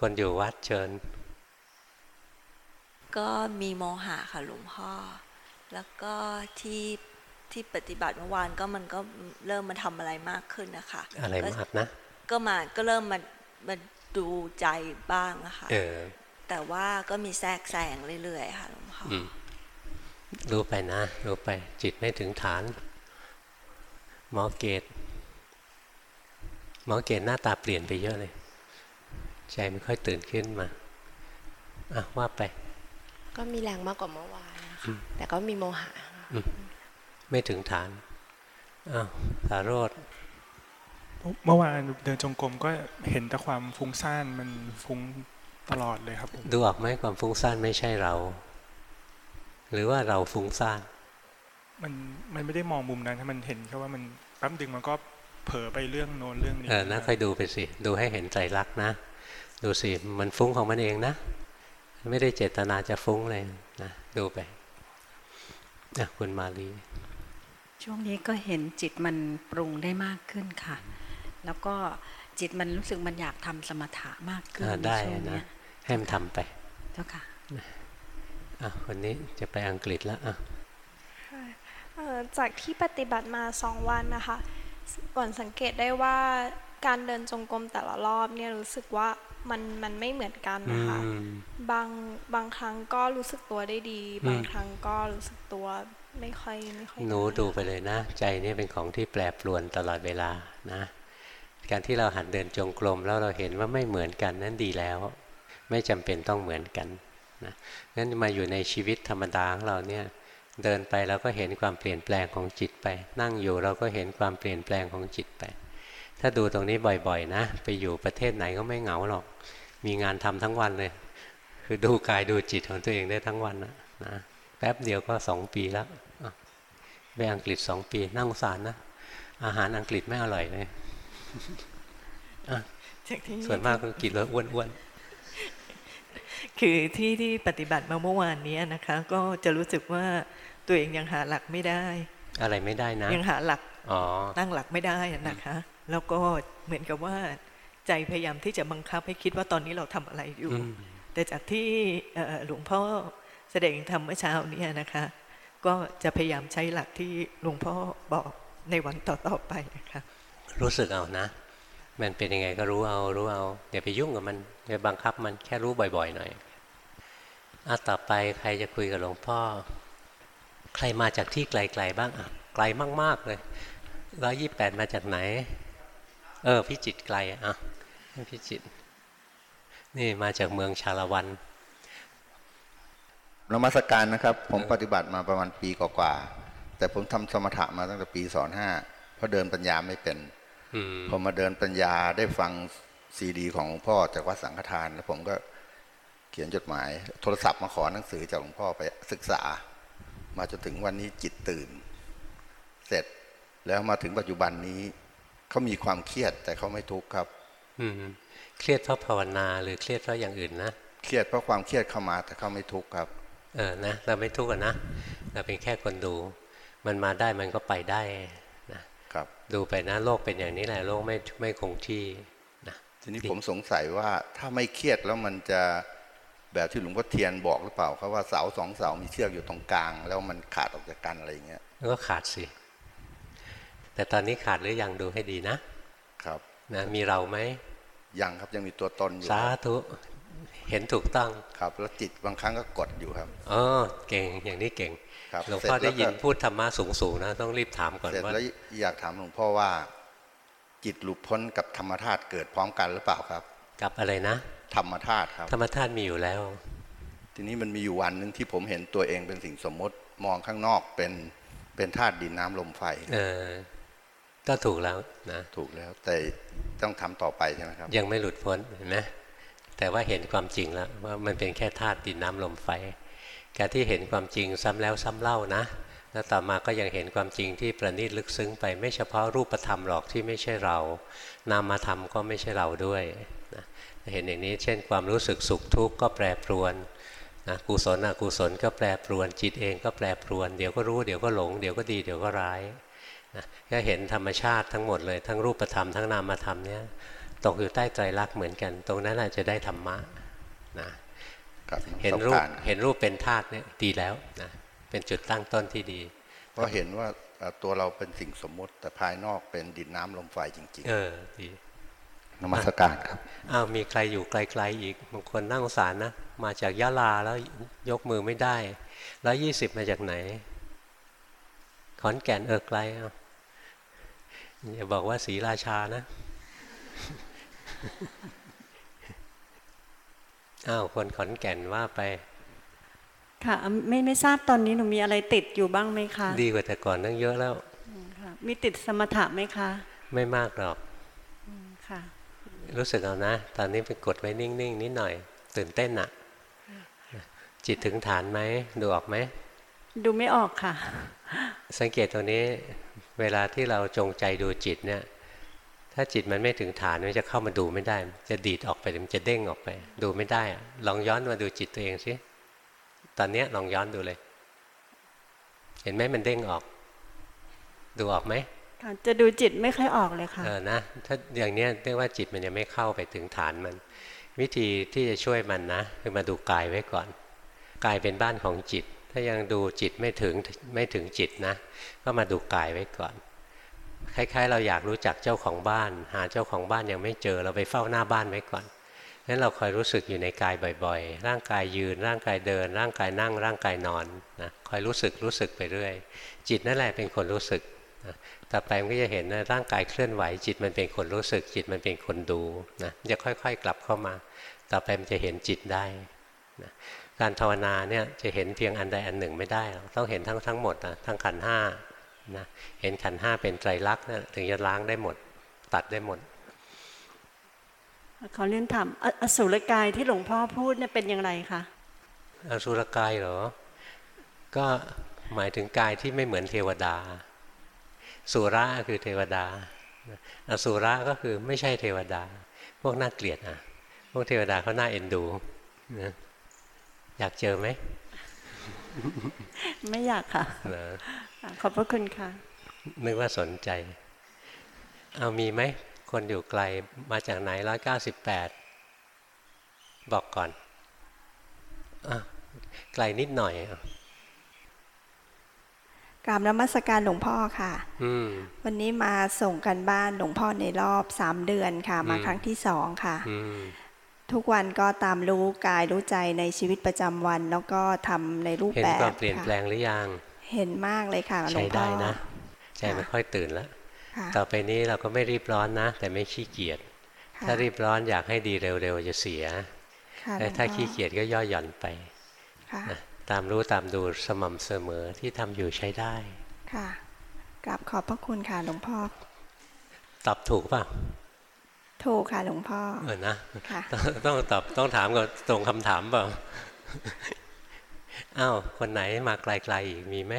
คนอยู่วัดเชิญ ก็มีโมหะค่ะหลวงพ่อ แล้วก็ที่ที่ปฏิบัติเมื่อวานก็มันก็เริ่มมาทำอะไรมากขึ้นนะคะอะไรมากนะ ก็มาก็เริ่มมามาดูใจบ้างอะค่ะเออแต่ว่าก็มีแทรกแซงเรื่อยๆค่ะหลวงพ่ออืม รู้ไปนะ รู้ไปจิตไม่ถึงฐาน หมอเกต หมอเกตหน้าตาเปลี่ยนไปเยอะเลย ใจไม่ค่อยตื่นขึ้นมาอะว่าไป ก็มีแรงมากกว่าเมื่อวานนะคะแต่ก็มีโมหะอืมไม่ถึงฐานอ้าวสาโรธเมื่อวานเดินจงกรมก็เห็นแต่ความฟุ้งซ่านมันฟุ้งตลอดเลยครับผมดูออกไหมความฟุ้งซ่านไม่ใช่เรา หรือว่าเราฟุ้งซ่านมันมันไม่ได้มองมุมนั้นถ้ามันเห็นแค่ว่ามันแป๊บดึงมันก็เผลอไปเรื่องโน้นเรื่องนี้เออนะค่อยดูไปสิดูให้เห็นใจรักนะ ดูสิมันฟุ้งของมันเองนะ ไม่ได้เจตนาจะฟุ้งเลยนะดูไปนะคุณมาลีช่วงนี้ก็เห็นจิตมันปรุงได้มากขึ้นค่ะ แล้วก็จิตมันรู้สึกมันอยากทำสมถะมากขึ้นอ่าได้ช่วงนะเนี้ยให้มันทำไปเจ้าค่ะ อะคนนี้จะไปอังกฤษแล้วอะเอ่อจากที่ปฏิบัติมาสองวันนะคะก่อนสังเกตได้ว่าการเดินจงกรมแต่ละรอบเนี่ยรู้สึกว่ามันมันไม่เหมือนกันอืนะคะมบางบางครั้งก็รู้สึกตัวได้ดีอืมบางครั้งก็รู้สึกตัวไม่ค่อยไม่ค่อยหนูได้ดูไปเลยนะ ใจนี่เป็นของที่แปรปรวนตลอดเวลานะ การที่เราหัดเดินจงกรมแล้วเราเห็นว่าไม่เหมือนกันนั่นดีแล้ว ไม่จำเป็นต้องเหมือนกัน นะงั้นมาอยู่ในชีวิตธรรมดาของเราเนี่ยเดินไปเราก็เห็นความเปลี่ยนแปลงของจิตไป นั่งอยู่เราก็เห็นความเปลี่ยนแปลงของจิตไป ถ้าดูตรงนี้บ่อยๆนะ ไปอยู่ประเทศไหนก็ไม่เหงาหรอก มีงานทำทั้งวันเลย คือดูกายดูจิตของตัวเองได้ทั้งวันนะนะแป๊บเดียวก็สองปีแล้วอะไปอังกฤษสองปีน่าสงสารนะ อาหารอังกฤษไม่อร่อยเลยอะจากที่ส่วนมากก็กินแล้วอ้วน คือที่ที่ปฏิบัติมาเมื่อวานนี้นะคะ ก็จะรู้สึกว่าตัวเองยังหาหลักไม่ได้ๆอะไรไม่ได้นะ ยังหาหลักอ๋อตั้งหลักไม่ได้อะนะคะ แล้วก็เหมือนกับว่า ใจพยายามที่จะบังคับให้คิดว่าตอนนี้เราทำอะไรอยู่อืมแต่จากที่เอ่อหลวงพ่อแสดงธรรมเมื่อเช้าเนี่ยนะคะ ก็จะพยายามใช้หลักที่หลวงพ่อบอกในวันต่อๆไปนะคะรู้สึกเอานะ มันเป็นยังไงก็รู้เอารู้เอาอย่าไปยุ่งกับมันอย่าบังคับมันแค่รู้บ่อยๆหน่อย อะต่อไปใครจะคุยกับหลวงพ่อ ใครมาจากที่ไกลๆบ้างอะไกลมากๆเลยร้อยยี่แปดมาจากไหน เออพิจิตรไกลอะอะพิจิตรนี่มาจากเมืองชาละวันนมัสการนะครับ ผมปฏิบัติมาประมาณปีกว่าๆแต่ผมทำสมถะมาตั้งแต่ปีสอนห้าเพราะเดินปัญญาไม่เป็นอืมพอมาเดินปัญญาได้ฟังซีดี ของหลวงพ่อจากวัดสังฆทาน แล้วผมก็ เขียนจดหมาย โทรศัพท์มาขอหนังสือจากหลวงพ่อไปศึกษา มาจนถึงวันนี้จิตตื่น เสร็จแล้วมาถึงปัจจุบันนี้เขามีความเครียดแต่เขาไม่ทุกข์ครับ อืมเครียดเพราะภาวนาหรือเครียดเพราะอย่างอื่นนะเครียดเพราะความเครียดเข้ามาแต่เขาไม่ทุกข์ครับ เออนะเราไม่ทุกข์อะนะเราเป็นแค่คนดู มันมาได้มันก็ไปได้นะครับดูไปนะโลกเป็นอย่างนี้แหละโลกไม่ไม่คงที่นะทีนี้ผมสงสัยว่าถ้าไม่เครียดแล้วมันจะ แบบที่หลวงพ่อเทียนบอกหรือเปล่าครับว่าเสาสองเสามีเชือกอยู่ตรงกลาง แล้วมันขาดออกจากกันอะไรอย่างเงี้ยมันก็ขาดสิ แต่ตอนนี้ขาดหรือยังดูให้ดีนะ ครับนะมีเราไหมยังครับยังมีตัวตนอยู่สาธุเห็นถูกต้องครับ แล้วจิตบางครั้งก็กดอยู่ครับอ๋อเก่งอย่างนี้เก่งครับหลวงพ่อเสร็จแล้วได้ยินก็พูดธรรมะสูงๆนะต้องรีบถามก่อนเสร็จว่าแล้วอยากถามหลวงพ่อว่า จิตหลุดพ้นกับธรรมธาตุเกิดพร้อมกันหรือเปล่าครับ กับอะไรนะ ธรรมธาตุครับ ธรรมธาตุมีอยู่แล้ว ทีนี้มันมีอยู่วันหนึ่งที่ผมเห็นตัวเองเป็นสิ่งสมมติมองข้างนอกเป็นเป็นธาตุดินน้ำลมไฟเออก็ถูกแล้วนะถูกแล้วแต่ต้องทำต่อไปใช่ไหมครับ ยังไม่หลุดพ้นเห็นไหมแต่ว่าเห็นความจริงแล้วว่ามันเป็นแค่ธาตุดินน้ำลมไฟการที่เห็นความจริงซ้ำแล้วซ้ำเล่านะแล้วต่อมาก็ยังเห็นความจริงที่ประณีตลึกซึ้งไปไม่เฉพาะรูปธรรมหรอกที่ไม่ใช่เรา นามธรรมก็ไม่ใช่เราด้วยนะ เห็นอย่างนี้ เช่นความรู้สึกสุขทุกข์ก็แปรปรวนนะกุศลอกุศลก็แปรปรวน จิตเองก็แปรปรวน เดี๋ยวก็รู้เดี๋ยวก็หลง เดี๋ยวก็ดีเดี๋ยวก็ร้ายนะก็เห็นธรรมชาติทั้งหมดเลย ทั้งรูปธรรมทั้งนามธรรมเนี่ยตกอยู่ใต้ไตรลักษณ์เหมือนกัน ตรงนั้นอาจจะได้ธรรมะนะครับเห็นประสรูบปการณ์เห็นรูปเป็นธาตุเนี่ยดีแล้วนะเป็นจุดตั้งต้นที่ดีเพราะเห็นว่าเอ่อตัวเราเป็นสิ่งสมมุติแต่ภายนอกเป็นดินน้ำลมไฟจริงเออดีๆ นมัสการครับอ้าวมีใครอยู่ไกลๆอีกบางคนน่าสงสารนะ มาจากยะลาแล้วยกมือไม่ได้ แล้วยี่สิบมาจากไหน ขอนแก่นเออไกลอะอย่าบอกว่าศรีราชานะอ้าวคนขอนแก่นว่าไป ค่ะไม่ไม่ทราบตอนนี้หนูมีอะไรติดอยู่บ้างไหมคะ ดีกว่าแต่ก่อนตั้งเยอะแล้วค่ะมีติดสมถะไหมคะ ไม่มากหรอกค่ะ รู้สึกเอานะ ตอนนี้ไปกดไว้นิ่งๆนิดหน่อย ตื่นเต้นอะจิตถึงฐานไหมดูออกไหมดูไม่ออกค่ะ สังเกตตรงนี้เวลาที่เราจงใจดูจิตเนี่ย ถ้าจิตมันไม่ถึงฐานมันจะเข้ามาดูไม่ได้ จะดีดออกไปมันจะเด้งออกไป ดูไม่ได้อะลองย้อนมาดูจิตตัวเองสิตอนเนี้ยลองย้อนดูเลย เห็นไหมมันเด้งออก ดูออกไหม ค่ะจะดูจิตไม่ค่อยออกเลยค่ะเออนะถ้าอย่างเนี้ยเรียกว่าจิตมันยังไม่เข้าไปถึงฐานมัน วิธีที่จะช่วยมันนะคือมาดูกายไว้ก่อนกายเป็นบ้านของจิต ถ้ายังดูจิตไม่ถึงไม่ถึงจิตนะ ก็มาดูกายไว้ก่อน คล้ายๆ เราอยากรู้จักเจ้าของบ้าน หาเจ้าของบ้านยังไม่เจอเราไปเฝ้าหน้าบ้านไว้ก่อนนั้นเราคอยรู้สึกอยู่ในกายบ่อยๆ ร่างกายยืน ร่างกายเดิน ร่างกายนั่ง ร่างกายนอนนะคอยรู้สึกรู้สึกไปเรื่อย จิตนั่นแหละเป็นคนรู้สึกนะ ต่อไปมันก็จะเห็นนะร่างกายเคลื่อนไหว จิตมันเป็นคนรู้สึก จิตมันเป็นคนดูนะจะค่อยๆกลับเข้ามา ต่อไปมันจะเห็นจิตได้นะการภาวนาเนี่ยจะเห็นเพียงอันใดอันหนึ่งไม่ได้หรอกต้องเห็นทั้งทั้งหมดนะทั้งขันธ์ห้านะเห็นขันธ์ห้าเป็นไตรลักษณ์นะถึงจะล้างได้หมด ตัดได้หมดขอเรียนถามออสุรกายที่หลวงพ่อพูดเนี่ยเป็นอย่างไรคะอสุรกายเหรอ ก็หมายถึงกายที่ไม่เหมือนเทวดา สุระคือเทวดาอสุระก็คือไม่ใช่เทวดา พวกน่าเกลียดอะ พวกเทวดาเขาน่าเอ็นดูนะอยากเจอไหม ไม่อยากค่ะเหรอขอบพระคุณค่ะนึกว่าสนใจ เอามีไหม คนอยู่ไกลมาจากไหนร้อยเก้าสิบแปดบอกก่อนอะไกลนิดหน่อยอะ กราบนมัสการหลวงพ่อค่ะอืมวันนี้มาส่งกันบ้านหลวงพ่อในรอบสามเดือนค่ะ มาอืมครั้งที่สองค่ะอืมทุกวันก็ตามรู้กายรู้ใจในชีวิตประจำวัน แล้วก็ทำในรูปเห็นแบบความเปลี่ยนค่ะแปลงหรือยัง เห็นมากเลยค่ะหลวใช้งพ่อได้นะใจมันค่อยตื่นแล้วค่ะต่อไปนี้เราก็ไม่รีบร้อนนะ แต่ไม่ขี้เกียจค่ะถ้ารีบร้อนอยากให้ดีเร็วๆจะเสียค่ะหลแต่วงถ้าพ่อขี้เกียจก็ย่อหย่อนไปค่ะนะ ตามรู้ตามดูสม่ำเสมอที่ทำอยู่ใช้ได้ ค่ะกราบขอบพระคุณค่ะหลวงพ่อ ตอบถูกเปล่ะ ถูกค่ะหลวงพ่อ เออนะค่ะต้องต้องตอบต้องถามกับตรงคำถามเปล่าอ้าวคนไหนมาไกลๆอีกมีไหม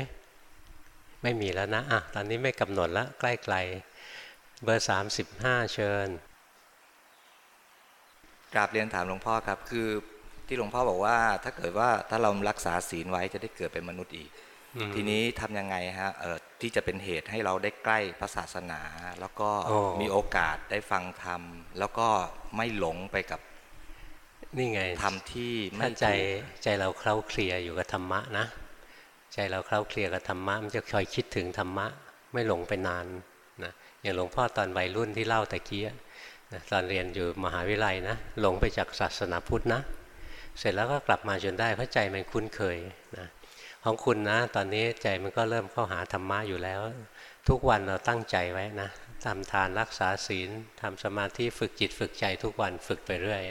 ไม่มีแล้วนะอะตอนนี้ไม่กำหนดละใกล้ๆเบอร์สามสิบห้าเชิญกราบเรียนถามหลวงพ่อครับ คือ ที่หลวงพ่อบอกว่า ถ้าเกิดว่าถ้าเรารักษาศีลไว้จะได้เกิดเป็นมนุษย์อีกอืมทีนี้ทำยังไงฮะเอ่อที่จะเป็นเหตุให้เราได้ใกล้พระศาสนา แล้วก็โอ้มีโอกาสได้ฟังธรรม แล้วก็ไม่หลงไปกับนี่ไงธรรมที่ไม่ถ้าใจถูกใจเราเคล้าเคลียอยู่กับธรรมะนะ ใจเราเคล้าเคลียกับธรรมะมันจะคอยคิดถึงธรรมะ ไม่หลงไปนานนะอย่างหลวงพ่อตอนวัยรุ่นที่เล่าตะกี้อะนะตอนเรียนอยู่มหาวิทยาลัยนะหลงไปจากศาสนาพุทธนะ เสร็จแล้วก็กลับมาจนได้เพราะใจมันคุ้นเคยนะของคุณนะ ตอนนี้ใจมันก็เริ่มเข้าหาธรรมะอยู่แล้ว ทุกวันเราตั้งใจไว้นะทำทานรักษาศีลทำสมาธิฝึกจิตฝึกใจทุกวันฝึกไปเรื่อย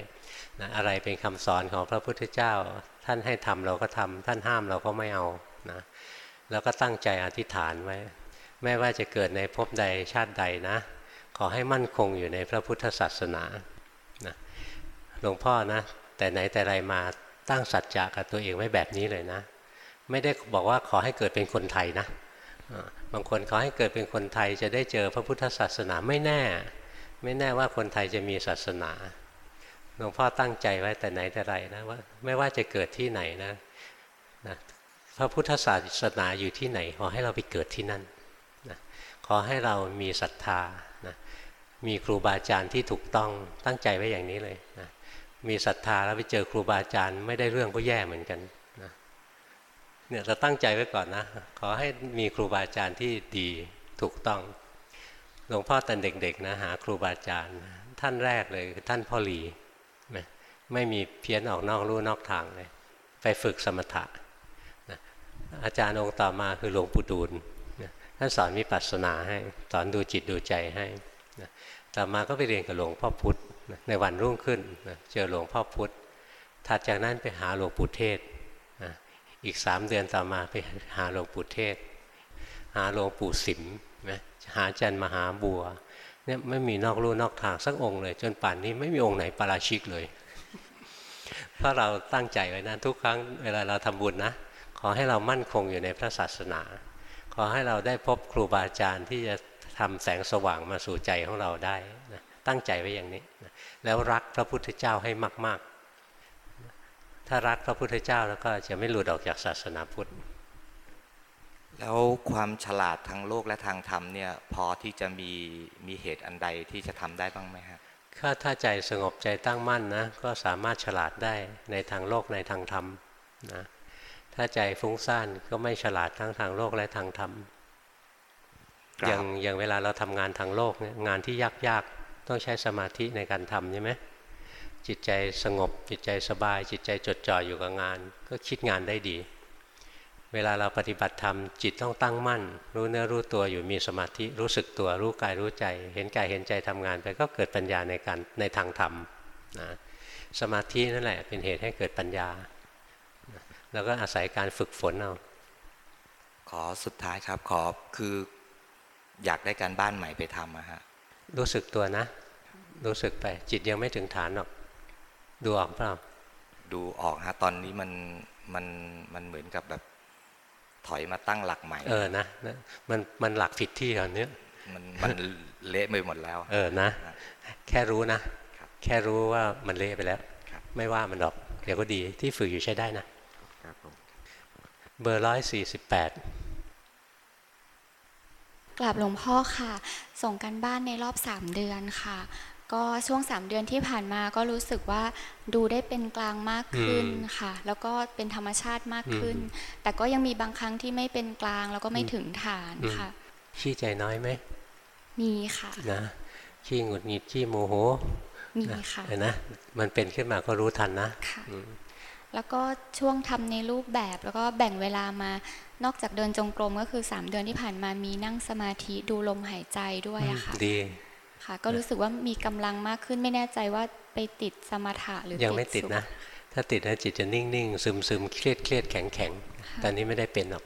นะอะไรเป็นคำสอนของพระพุทธเจ้า ท่านให้ทำเราก็ทำท่านห้ามเราก็ไม่เอานะแล้วก็ตั้งใจอธิษฐานไว้ ไม่ว่าจะเกิดในภพใดชาติใดนะ ขอให้มั่นคงอยู่ในพระพุทธศาสนานะหลวงพ่อนะ แต่ไหนแต่ไรมาตั้งสัจจะกับตัวเองไว้แบบนี้เลยนะ ไม่ได้บอกว่าขอให้เกิดเป็นคนไทยนะบางคนขอให้เกิดเป็นคนไทยจะได้เจอพระพุทธศาสนาไม่แน่ ไม่แน่ว่าคนไทยจะมีศาสนาหลวงพ่อตั้งใจไว้แต่ไหนแต่ไรนะว่าไม่ว่าจะเกิดที่ไหนนะนะพระพุทธศาสนาอยู่ที่ไหน ขอให้เราไปเกิดที่นั่นนะขอให้เรามีศรัทธานะมีครูบาอาจารย์ที่ถูกต้องตั้งใจไว้อย่างนี้เลยนะ มีศรัทธาแล้วไปเจอครูบาอาจารย์ไม่ได้เรื่องก็แย่เหมือนกันนะเนี่ยเราตั้งใจไว้ก่อนนะ ขอให้มีครูบาอาจารย์ที่ดีถูกต้องหลวงพ่อตอนเด็กๆนะหาครูบาอาจารย์ ท่านแรกเลยคือท่านพ่อหลีไม่มีเพี้ยนออกนอกลู่นอกทางเลย ไปฝึกสมถะนะอาจารย์องค์ต่อมาคือหลวงปู่ดูลนะท่านสอนวิปัสสนาให้สอนดูจิตดูใจให้นะต่อมาก็ไปเรียนกับหลวงพ่อพุธ ในวันรุ่งขึ้นนะเจอหลวงพ่อพุธถัดจากนั้นไปหาหลวงปู่เทศนะอีกสามเดือนต่อมาไปหาหลวงปู่เทศ หาหลวงปู่สิมนะหาจันมหาบัวเนี่ยไม่มีนอกลู่นอกทางสักองค์เลย จนป่านนี้ไม่มีองค์ไหนปาราชิกเลย เพราะเราตั้งใจไว้นะทุกครั้งเวลาเราทำบุญนะ ขอให้เรามั่นคงอยู่ในพระศาสนา ขอให้เราได้พบครูบาอาจารย์ที่จะทำแสงสว่างมาสู่ใจของเราได้นะ ตั้งใจไว้อย่างนี้นะแล้วรักพระพุทธเจ้าให้มาก ๆ ถ้ารักพระพุทธเจ้าแล้วก็จะไม่หลุดออกจากศาสนาพุทธ แล้วความฉลาดทางโลกและทางธรรมเนี่ยพอที่จะมีมีเหตุอันใดที่จะทำได้บ้างไหมครับถ้าถ้าใจสงบใจตั้งมั่นนะก็สามารถฉลาดได้ในทางโลกในทางธรรมนะถ้าใจฟุ้งซ่านก็ไม่ฉลาดทั้งทางโลกและทางธรรมอย่างอย่างเวลาเราทำงานทางโลกเนี่ยงานที่ยากๆ ต้องใช้สมาธิในการทำใช่ไหมจิตใจสงบ จิตใจสบาย จิตใจจดจ่ออยู่กับงาน ก็คิดงานได้ดี เวลาเราปฏิบัติธรรมจิตต้องตั้งมั่น รู้เนื้อรู้ตัวอยู่มีสมาธิรู้สึกตัวรู้กายรู้ใจ เห็นกายเห็นใจทำงานไปก็เกิดปัญญาในการในทางธรรมนะสมาธินั่นแหละเป็นเหตุให้เกิดปัญญา แล้วก็อาศัยการฝึกฝนเอาขอสุดท้ายครับขอคืออยากได้การบ้านใหม่ไปทำอะฮะ รู้สึกตัวนะ รู้สึกไป จิตยังไม่ถึงฐานหรอก ดูออกเปล่าดูออกฮะตอนนี้มันมันมันเหมือนกับแบบ ถอยมาตั้งหลักใหม่ เออนะมันมันหลักผิดที่ตอนนี้มันมันเละไปหมดแล้ว เออนะ แค่รู้นะ แค่รู้ว่ามันเละไปแล้ว ไม่ว่ามันหรอก เดี๋ยวก็ดีที่ฝึกอยู่ใช้ได้นะเบอร์ร้อยสี่สิบแปด กลับหลวงพ่อค่ะ ส่งกันบ้านในรอบสามเดือนค่ะ ก็ช่วงสามเดือนที่ผ่านมาก็รู้สึกว่าดูได้เป็นกลางมากขึ้นค่ะ แล้วก็เป็นธรรมชาติมากขึ้น แต่ก็ยังมีบางครั้งที่ไม่เป็นกลางแล้วก็ไม่ถึงฐานค่ะขี้ใจน้อยไหมมีค่ะนะขี้หงุดหงิดขี้โมโหมีค่ะนะมันเป็นขึ้นมาก็รู้ทันนะค่ะแล้วก็ช่วงทำในรูปแบบแล้วก็แบ่งเวลามา นอกจากเดินจงกรมก็คือสามเดือนที่ผ่านมามีนั่งสมาธิดูลมหายใจด้วยอะค่ะดีค่ะ ก็รู้สึกว่ามีกำลังมากขึ้นไม่แน่ใจว่าไปติดสมถะหรือยังไม่ติดนะ ถ้าติดแล้วจิตจะนิ่งๆ ซึมๆ เครียดเครียดแข็งแข็งตอนนี้ไม่ได้เป็นหรอก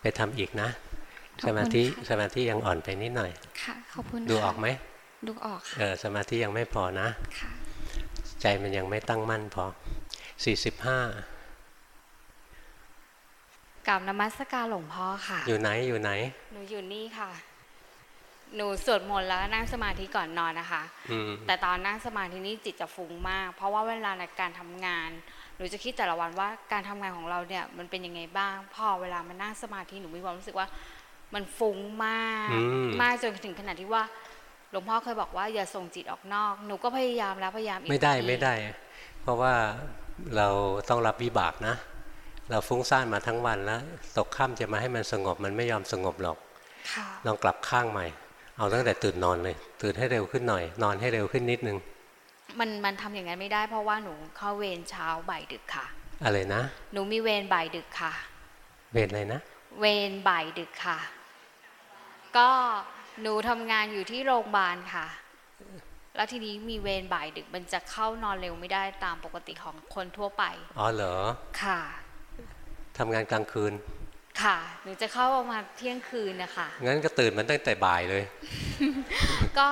ไปทำอีกนะ สมาธิสมาธิยังอ่อนไปนิดหน่อยค่ะขอบคุณดูออกไหมดูออกเออสมาธิยังไม่พอนะใจมันยังไม่ตั้งมั่นพอสี่สิบห้า กับนมัสการหลวงพ่อค่ะ อยู่ไหนอยู่ไหน หนูอยู่นี่ค่ะ หนูสวดมนต์แล้วนั่งสมาธิก่อนนอนนะคะแต่ตอนนั่งสมาธินี้จิตจะฟุ้งมาก เพราะว่าเวลาในการทำงาน หนูจะคิดแต่ละวันว่าการทำงานของเราเนี่ยมันเป็นยังไงบ้าง พอเวลามานั่งสมาธิหนูมีความรู้สึกว่า มันฟุ้งมาก มากจนถึงขนาดที่ว่าหลวงพ่อเคยบอกว่าอย่าส่งจิตออกนอก หนูก็พยายามแล้วพยายามไม่ได้ไม่ได้ เพราะว่าเราต้องรับวิบากนะ เราฟุ้งซ่านมาทั้งวันแล้ว ตกค่ำจะมาให้มันสงบมันไม่ยอมสงบหรอกลองกลับข้างใหม่ เอาตั้งแต่ตื่นนอนเลย ตื่นให้เร็วขึ้นหน่อย นอนให้เร็วขึ้นนิดนึง มันมันทำอย่างนั้นไม่ได้เพราะว่าหนูเข้าเวรเช้าบ่ายดึกค่ะ อะไรนะ หนูมีเวรบ่ายดึกค่ะ เวรอะไรนะ เวรบ่ายดึกค่ะ ก็หนูทำงานอยู่ที่โรงพยาบาลค่ะแล้วทีนี้มีเวรบ่ายดึกมันจะเข้านอนเร็วไม่ได้ตามปกติของคนทั่วไป อ๋อเหรอ ค่ะ ทำงานกลางคืน ค่ะ หนูจะเข้าประมาณเที่ยงคืนนะคะงั้นก็ตื่นมันตั้งแต่บ่ายเลย ก็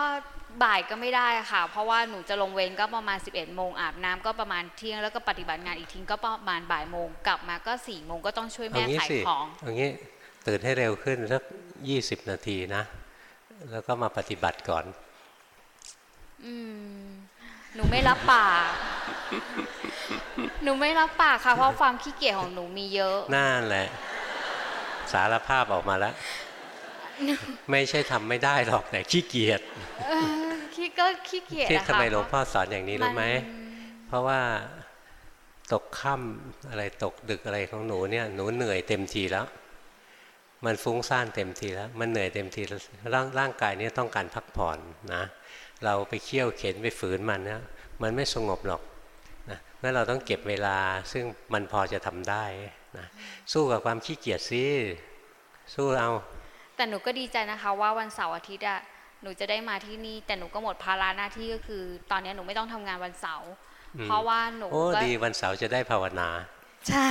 บ่ายก็ไม่ได้ค่ะ เพราะว่าหนูจะลงเวรก็ประมาณ 11โมงอาบน้ำก็ประมาณเที่ยงแล้วก็ปฏิบัติงานอีกทีก็ประมาณบ่ายโมงกลับมาก็4ี่โมงก็ต้องช่วยเอาแม่งี้ขายสิของเอางี้ตื่นให้เร็วขึ้นสักยี่สิบนาทีนะ แล้วก็มาปฏิบัติก่อน อืม หนูไม่รับปาก หนูไม่รับปากค่ะเพราะความขี้เกียจของหนูมีเยอะนั่นแหละ สารภาพออกมาแล้ว ไม่ใช่ทำไม่ได้หรอกแต่ขี้เกียจเออขี้ก็ขี้เกียจที่อะทำค่ะไมหลวงพ่อสอนอย่างนี้รู้ไหมนเพราะว่าตกค่ำอะไรตกดึกอะไรของหนูเนี่ยหนูเหนื่อยเต็มทีแล้ว มันฟุ้งซ่านเต็มทีแล้ว มันเหนื่อยเต็มทีแล้วร่างร่างกายนี้ต้องการพักผ่อนนะ เราไปเคี่ยวเข็นไปฝืนมันเนี่ยมันไม่สงบหรอก นะงั้นเราต้องเก็บเวลาซึ่งมันพอจะทำได้นะสู้กับความขี้เกียจสิสู้เอา แต่หนูก็ดีใจนะคะว่าวันเสาร์อาทิตย์อะหนูจะได้มาที่นี่ แต่หนูก็หมดภาระหน้าที่ก็คือ ตอนนี้หนูไม่ต้องทำงานวันเสาร์อืมเพราะว่าหนูโอ้ก็ดีวันเสาร์จะได้ภาวนา ใช่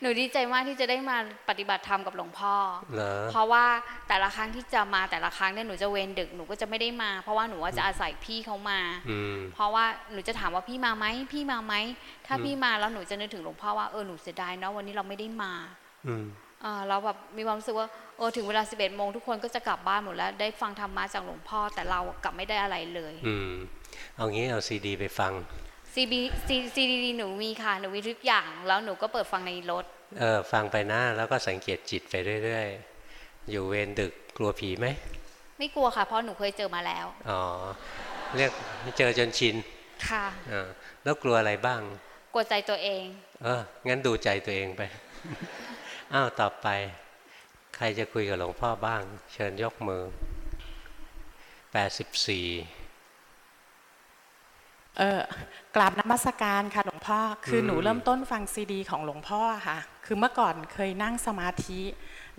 หนูดีใจมากที่จะได้มาปฏิบัติธรรมกับหลวงพ่อเหรอเพราะว่าแต่ละครั้งที่จะมาแต่ละครั้งเนี่ยหนูจะเวรดึกหนูก็จะไม่ได้มา เพราะว่าหนูว่าจะอาศัยพี่เขามาอืมเพราะว่าหนูจะถามว่าพี่มาไหมพี่มาไหมถ้าอืมพี่มาแล้วหนูจะนึกถึงหลวงพ่อว่าเออหนูเสียดายเนาะวันนี้เราไม่ได้มาอืมอ่าเราแบบมีความรู้สึกว่าเออถึงเวลา 11โมงทุกคนก็จะกลับบ้านหมดแล้วได้ฟังธรรมะจากหลวงพ่อแต่เรากลับไม่ได้อะไรเลย อืมเอางี้เอาซีดี ไปฟัง CB CDD หนูมีค่ะ หนูมีทุกอย่าง แล้วหนูก็เปิดฟังในรถ เออ ฟังไปนะแล้วก็สังเกตจิตไปเรื่อยๆ อยู่เวรดึกกลัวผีไหม ไม่กลัวค่ะ เพราะหนูเคยเจอมาแล้ว อ๋อ เรียกเจอจนชิน ค่ะอ่าแล้วกลัวอะไรบ้าง กลัวใจตัวเอง เออ งั้นดูใจตัวเองไป อ้าว ต่อไป ใครจะคุยกับหลวงพ่อบ้าง เชิญยกมือแปดสิบสี่ เออกราบนมัสการค่ะหลวงพ่อคือหนูเริ่มต้นฟังซีดี ของหลวงพ่อค่ะ คือเมื่อก่อนเคยนั่งสมาธิ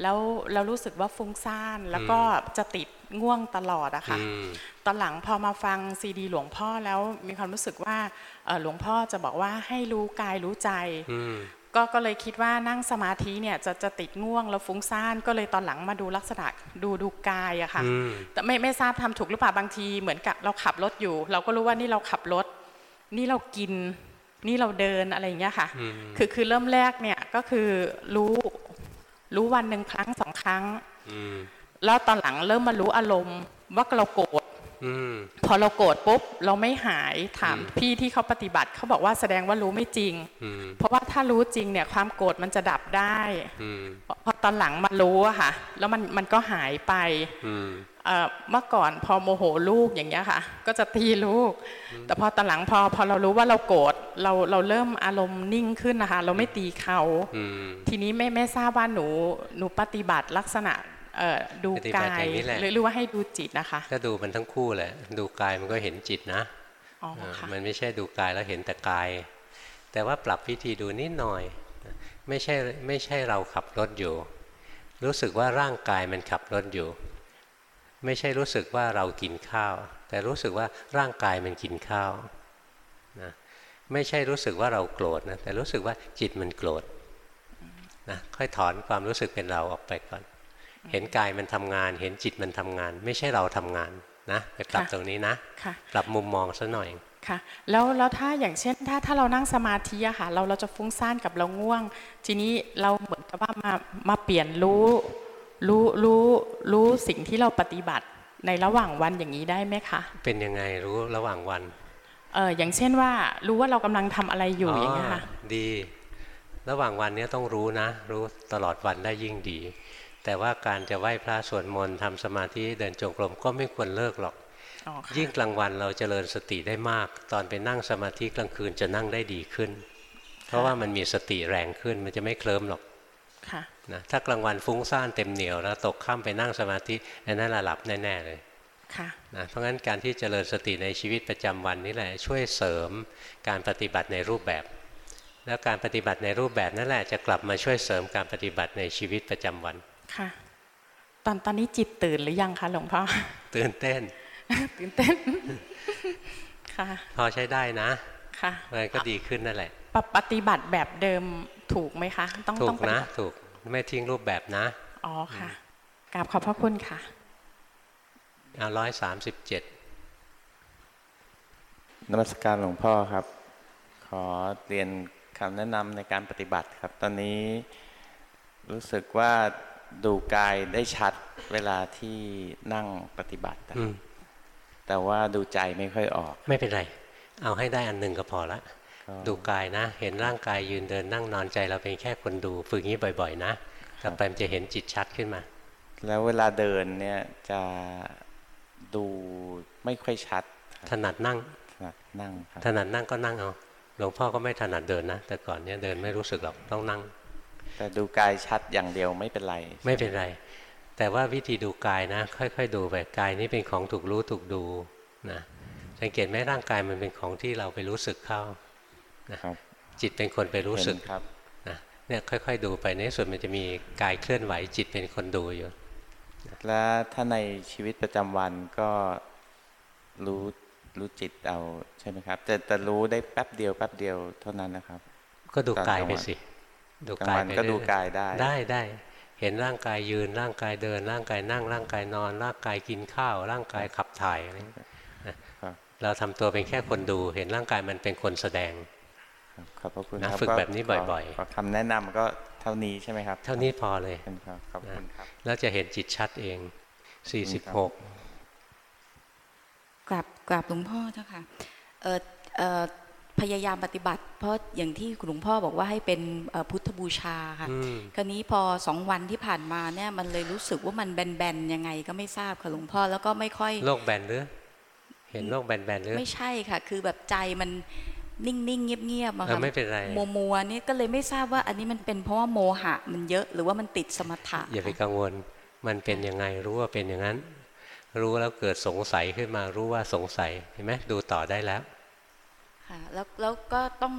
แล้วเรารู้สึกว่าฟุ้งซ่านแล้วก็จะติดง่วงตลอดอะค่ะอืมตอนหลังพอมาฟังซีดี หลวงพ่อแล้วมีความรู้สึกว่าเอ่อหลวงพ่อจะบอกว่าให้รู้กายรู้ใจอืม ก็ก็เลยคิดว่านั่งสมาธิเนี่ยจะจะติดง่วงแล้วฟุ้งซ่านก็เลยตอนหลังมาดูลักษณะดูดูกายอะค่ะอืมแต่ไม่ไม่ทราบทำถูกหรือเปล่าบางทีเหมือนกับเราขับรถอยู่ เราก็รู้ว่านี่เราขับรถ นี่เรากิน นี่เราเดินอะไรอย่างเงี้ยค่ะอืมคือคือเริ่มแรกเนี่ยก็คือรู้รู้วันหนึ่งครั้งสองครั้งอืมแล้วตอนหลังเริ่มมารู้อารมณ์ว่าเราโกรธอืม พอเราโกรธปุ๊บเราไม่หายถามพี่ที่เขาปฏิบัติเขาบอกว่าแสดงว่ารู้ไม่จริงอืมเพราะว่าถ้ารู้จริงเนี่ยความโกรธมันจะดับได้อืมพอพอตอนหลังมารู้อะค่ะ แล้วมันมันก็หายไปอืมเอ่อเมื่อก่อนพอโมโหลูกอย่างเงี้ยค่ะ ก็จะตีลูก แต่พอตอนหลังพอพอเรารู้ว่าเราโกรธเราเราเริ่มอารมณ์นิ่งขึ้นนะคะ เราไม่ตีเขาอืมทีนี้ไม่ไม่ทราบว่าหนูหนูปฏิบัติลักษณะเอ่อ ดูปฏิบักาติอยย่างนี้แหละหรือหรือว่าให้ดูจิตนะคะ ก็ดูมันทั้งคู่แหละ ดูกายมันก็เห็นจิตนะอ๋อเออค่ะมันไม่ใช่ดูกายแล้วเห็นแต่กาย แต่ว่าปรับวิธีดูนิดหน่อย ไม่ใช่ไม่ใช่เราขับรถอยู่ รู้สึกว่าร่างกายมันขับรถอยู่ ไม่ใช่รู้สึกว่าเรากินข้าว แต่รู้สึกว่าร่างกายมันกินข้าวนะไม่ใช่รู้สึกว่าเราโกรธนะแต่รู้สึกว่าจิตมันโกรธนะค่อยถอนความรู้สึกเป็นเราออกไปก่อน เห็นกายมันทำงาน เห็นจิตมันทำงาน ไม่ใช่เราทำงานนะไปปรับค่ะตรงนี้นะค่ะปรับมุมมองซะหน่อยค่ะแล้วแล้วถ้าอย่างเช่นถ้าถ้าเรานั่งสมาธิอะค่ะเราเราจะฟุ้งซ่านกับเราง่วง ทีนี้เราเหมือนกับว่ามามาเปลี่ยนรู้รู้รู้รู้สิ่งที่เราปฏิบัติในระหว่างวันอย่างนี้ได้ไหมคะเป็นยังไงรู้ระหว่างวันเอออย่างเช่นว่ารู้ว่าเรากำลังทำอะไรอยู่อย่างเงี้ยค่ะดี ระหว่างวันเนี้ยต้องรู้นะ รู้ตลอดวันได้ยิ่งดี แต่ว่าการจะไหว้พระสวดมนต์ทำสมาธิเดินจงกรมก็ไม่ควรเลิกหรอกอ๋อค่ะยิ่งกลางวันเราเจริญสติได้มาก ตอนไปนั่งสมาธิกลางคืนจะนั่งได้ดีขึ้น เพราะว่ามันมีสติแรงขึ้นมันจะไม่เคลิ้มหรอกนะถ้ากลางวันฟุ้งซ่านเต็มเหนียวแล้วตกข้ามไปนั่งสมาธิอันนั้นหลับแน่ๆเลยนะเพราะงั้นการที่เจริญสติในชีวิตประจำวันนี่แหละช่วยเสริมการปฏิบัติในรูปแบบ แล้วการปฏิบัติในรูปแบบนั่นแหละจะกลับมาช่วยเสริมการปฏิบัติในชีวิตประจำวัน ค่ะ ตอนตอนนี้จิตตื่นหรือยังคะหลวงพ่อ ตื่นเต้น ตื่นเต้น ค่ะ พอใช้ได้นะ ค่ะมันก็ดีขึ้นนั่นแหละ ปฏิบัติแบบเดิมถูกไหมคะ ต้องถูกนะ ถูก ไม่ทิ้งรูปแบบนะ อ๋อค่ะกราบขอบพระคุณค่ะเอาร้อยสามสิบเจ็ดนมัสการหลวงพ่อครับ ขอเรียนคำแนะนำในการปฏิบัติครับ ตอนนี้รู้สึกว่า ดูกายได้ชัดเวลาที่นั่งปฏิบัติแต่ว่าดูใจไม่ค่อยออก ไม่เป็นไร เอาให้ได้อันหนึ่งก็พอละดูกายนะ เห็นร่างกายยืนเดินนั่งนอนใจเราเป็นแค่คนดู ฝึกงี้บ่อย ๆ นะต่อไปมันจะเห็นจิตชัดขึ้นมา แล้วเวลาเดินเนี่ยจะดูไม่ค่อยชัด ถนัดนั่ง ถนัดนั่งถนัดนั่งก็นั่งเอาหลวงพ่อก็ไม่ถนัดเดินนะ แต่ก่อนเนี้ยเดินไม่รู้สึกหรอกต้องนั่ง แต่ดูกายชัดอย่างเดียวไม่เป็นไร ไม่เป็นไร แต่ว่าวิธีดูกายนะ ค่อยๆ ดูไปกายนี้เป็นของถูกรู้ถูกดูนะสังเกตไหมร่างกายมันเป็นของที่เราไปรู้สึกเข้านะครับ จิตเป็นคนไปรู้สึกครับนะเนี่ยค่อยๆ ดูไปในส่วนมันจะมีกายเคลื่อนไหวจิตเป็นคนดูอยู่และถ้าในชีวิตประจำวันก็รู้รู้จิตเอาใช่ไหมครับแต่แต่รู้ได้แป๊บเดียวแป๊บเดียวเท่านั้นนะครับ ก็ดูกายไปสิ ดูกายก็ดูกายได้ได้ได้เห็นร่างกายยืนร่างกายเดิน ร่างกายนั่ง ร่างกายนอน ร่างกายกินข้าว ร่างกายขับถ่ายอะไรเราทำตัวเป็นแค่คนดู เห็นร่างกายมันเป็นคนแสดงขอบพระคุณครับฝึกแบบนี้บ่อยๆคำแนะนำก็เท่านี้ใช่ไหมครับ เท่านี้พอเลยขอบคุณครับแล้วจะเห็นจิตชัดเองสี่สิบหกกราบกราบหลวงพ่อเจ้าค่ะเออเออ พยายามปฏิบัติ เพราะอย่างที่หลวงพ่อบอกว่าให้เป็นพุทธบูชาค่ะคราวนี้พอสองวันที่ผ่านมาเนี่ยมันเลยรู้สึกว่ามันแบนๆยังไงก็ไม่ทราบค่ะหลวงพ่อแล้วก็ไม่ค่อยโลกแบนหรือเห็นโลกแบนๆหรือไม่ใช่ค่ะ คือแบบใจมันนิ่งๆเงียบๆอะค่ะไม่เป็นไรโมมัวนี่ก็เลยไม่ทราบว่าอันนี้มันเป็นเพราะว่าโมหะ มันเยอะหรือว่ามันติดสมถะอย่าไปกังวลมันเป็นยังไงรู้ว่าเป็นอย่างนั้น รู้แล้วเกิดสงสัยขึ้นมารู้ว่าสงสัยเห็นไหมดูต่อได้แล้ว ค่ะแล้วแล้วก็ต้อง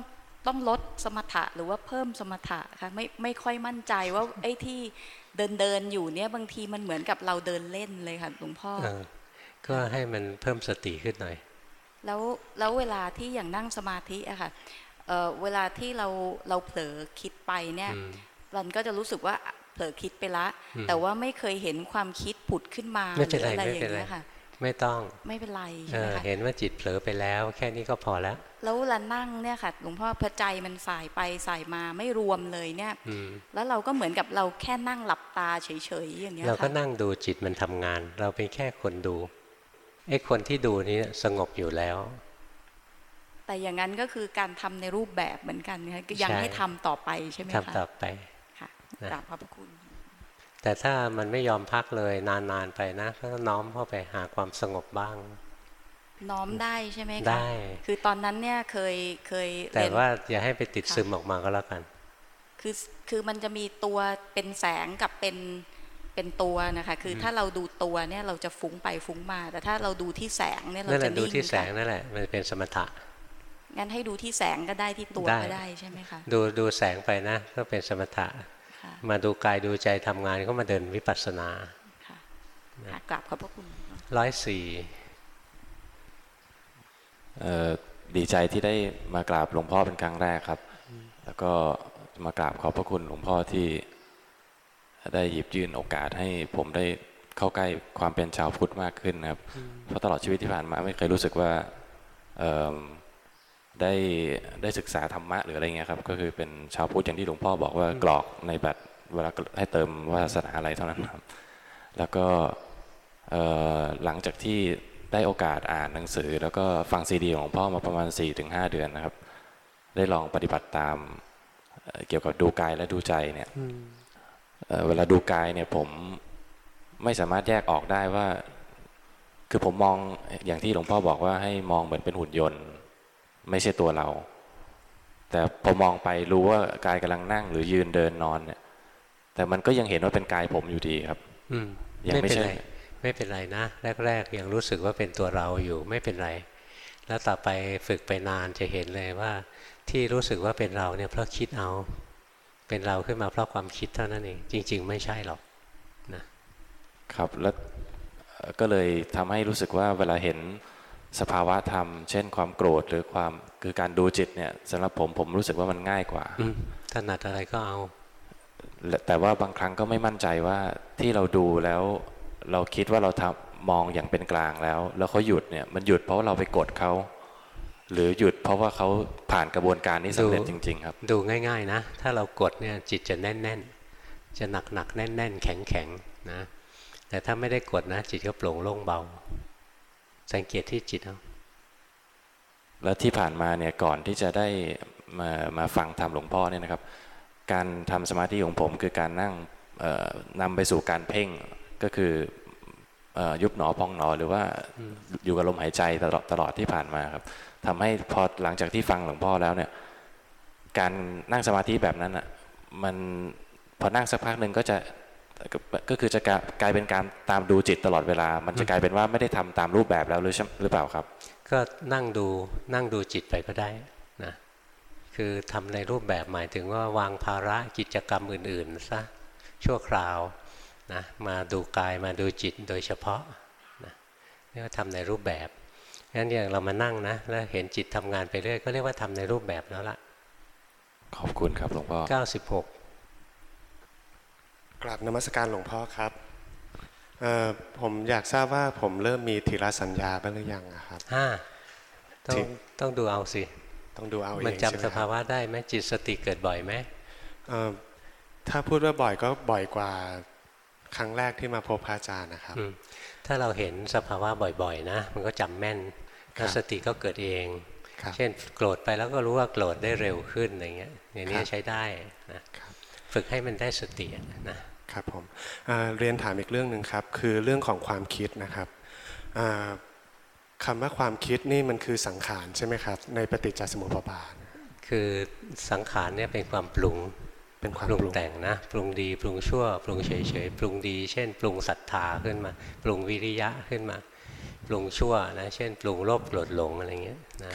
ต้องลดสมถะหรือว่าเพิ่มสมถะค่ะไม่ไม่ค่อยมั่นใจว่าไอ้ที่เดินเดินอยู่เนี่ยบางทีมันเหมือนกับเราเดินเล่นเลยค่ะหลวงพ่อก็ให้มันเพิ่มสติขึ้นหน่อย แล้วแล้วเวลาที่อย่างนั่งสมาธิอะค่ะเเวลาที่เราเราเผลอคิดไปเนี่ยมันก็จะรู้สึกว่าเผลอคิดไปละ แต่ว่าไม่เคยเห็นความคิดผุดขึ้นมาไม่เป็นไรไม่เป็นไรค่ะ ไม่ต้องไม่เป็นไรใช่ไหมคะเห็นว่าจิตเผลอไปแล้ว แค่นี้ก็พอแล้ว แล้วเวลานั่งเนี่ยค่ะหลวงพ่อพระใจมันสายไปสายมาไม่รวมเลยเนี่ยแล้วเราก็เหมือนกับเราแค่นั่งหลับตาเฉยๆอย่างเงี้ยเราก็นั่งดูจิตมันทำงาน เราเป็นแค่คนดูไอ้คนที่ดูนี้สงบอยู่แล้ว แต่อย่างนั้นก็คือการทำในรูปแบบเหมือนกันนะคะยังให้ทำต่อไปใช่ไหมคะทำต่อไปค่ะกราบพระคุณ แต่ถ้ามันไม่ยอมพักเลยนานๆไปนะก็น้อมเข้าไปหาความสงบบ้าง น้อมได้ใช่ไหมคะได้ คือตอนนั้นเนี่ยเคยเคย แต่ว่าอย่าให้ไปติดซึมออกมาก็แล้วกัน คือคือมันจะมีตัวเป็นแสงกับเป็นเป็นตัวนะคะ คือถ้าเราดูตัวเนี่ยเราจะฟุ้งไปฟุ้งมา แต่ถ้าเราดูที่แสงเนี่ยเราจะนิ่งดูที่แสงนั่นแหละมันเป็นสมถะงั้นให้ดูที่แสงก็ได้ที่ตัวก็ได้ใช่ไหมคะดูดูแสงไปนะ ก็เป็นสมถะ มาดูกายดูใจทำงานก็มาเดินวิปัสสนาค่ะกราบขอบพระคุณร้อยสี่ดีใจที่ได้มากราบหลวงพ่อเป็นครั้งแรกครับ แล้วก็มากราบขอบพระคุณหลวงพ่อที่ได้หยิบยื่นโอกาสให้ผมได้เข้าใกล้ความเป็นชาวพุทธมากขึ้นนะครับ เพราะตลอดชีวิตที่ผ่านมาไม่เคยรู้สึกว่า ได้ได้ศึกษาธรรมะหรืออะไรเงี้ยครับ ก็คือเป็นชาวพุทธอย่างที่หลวงพ่อบอกว่ากรอกในบัตรเวลาให้เติมว่าศาสนาอะไรเท่านั้นครับ แล้วก็หลังจากที่ได้โอกาสอ่านหนังสือ แล้วก็ฟังซีดีของหลวงพ่อมาประมาณ 4-5 เดือนนะครับ ได้ลองปฏิบัติตามเกี่ยวกับดูกายและดูใจเนี่ยเวลาดูกายเนี่ยผมไม่สามารถแยกออกได้ว่า คือผมมองอย่างที่หลวงพ่อบอกว่าให้มองเหมือนเป็นหุ่นยนต์ ไม่ใช่ตัวเรา แต่พอมองไปรู้ว่ากายกำลังนั่ง หรือยืนเดินนอนเนี่ย แต่มันก็ยังเห็นว่าเป็นกายผมอยู่ดีครับ อืมยังไม่ใช่ไม่เป็นไรนะ แรกๆยังรู้สึกว่าเป็นตัวเราอยู่ไม่เป็นไร แล้วต่อไปฝึกไปนานจะเห็นเลยว่า ที่รู้สึกว่าเป็นเราเนี่ยเพราะคิดเอา เป็นเราขึ้นมาเพราะความคิดเท่านั้นเองจริง ๆ ไม่ใช่หรอกนะครับแล้วก็เลยทำให้รู้สึกว่าเวลาเห็น สภาวะธรรม เช่นความโกรธหรือความคือการดูจิตเนี่ยสำหรับผมผมรู้สึกว่ามันง่ายกว่าถนัดอะไรก็เอา แต่ว่าบางครั้งก็ไม่มั่นใจว่าที่เราดูแล้วเราคิดว่าเราทำมองอย่างเป็นกลางแล้ว แล้วเขาหยุดเนี่ยมันหยุดเพราะว่าเราไปกดเขาหรือหยุดเพราะว่าเขาผ่านกระบวนการนี้สำเร็จจริง ๆ ครับ ดูง่าย ๆ นะ ถ้าเรากดเนี่ยจิตจะแน่น ๆ จะหนักหนักแน่น ๆ แข็งแข็งนะแต่ถ้าไม่ได้กดนะ จิตก็โปร่งโล่งเบา สังเกตที่จิตเอาแล้วที่ผ่านมาเนี่ยก่อนที่จะได้มามาฟังธรรมหลวงพ่อเนี่ยนะครับ การทำสมาธิของผมคือการนั่งนำไปสู่การเพ่งก็คือยุบหนอพองหนอหรือว่าอยู่กับลมหายใจตลอดตลอดที่ผ่านมาครับทำให้พอหลังจากที่ฟังหลวงพ่อแล้วเนี่ย การนั่งสมาธิแบบนั้นอะมันพอนั่งสักพักหนึ่งก็จะ ก็คือจะกลายเป็นการตามดูจิตตลอดเวลา มันจะกลายเป็นว่าไม่ได้ทำตามรูปแบบแล้วหรือหรือเปล่าครับ ก็นั่งดูนั่งดูจิตไปก็ได้นะคือทำในรูปแบบหมายถึงว่าวางภาระกิจกรรมอื่นๆซะชั่วคราวนะมาดูกายมาดูจิตโดยเฉพาะนะนี่ก็ทำในรูปแบบงั้นอย่างเรามานั่งนะแล้วเห็นจิตทำงานไปเรื่อยก็เรียกว่าทำในรูปแบบแล้วล่ะขอบคุณครับหลวงพ่อ96 กราบนมัสการหลวงพ่อครับผมอยากทราบว่าผมเริ่มมีทีละสัญญาบ้างหรือยังครับห้าต้องต้องดูเอาสิ ต้องดูเอาเองมันจำสภาวะได้ไหมจิตสติเกิดบ่อยไหมถ้าพูดว่าบ่อยก็บ่อยกว่าครั้งแรกที่มาพบพระอาจารย์นะครับ ถ้าเราเห็นสภาวะบ่อยๆ นะ มันก็จำแม่นแล้วสติก็เกิดเอง เช่นโกรธไปแล้วก็รู้ว่าโกรธได้เร็วขึ้นอะไรเงี้ยอย่างนี้ใช้ได้นะฝึกให้มันได้สตินะ ครับผมเรียนถามอีกเรื่องหนึ่งครับ คือเรื่องของความคิดนะครับคำว่าความคิดนี่มันคือสังขารใช่ไหมครับ ในปฏิจจสมุปบาท คือสังขารเนี่ยเป็นความปรุงเป็นความปรุงแต่งนะปรุงดีปรุงชั่ว ปรุงเฉยๆปรุงดี เช่น ปรุงศรัทธาขึ้นมา ปรุงวิริยะขึ้นมา ปรุงชั่วนะเช่น ปรุงโลภโกรธหลงอะไรเงี้ยนะ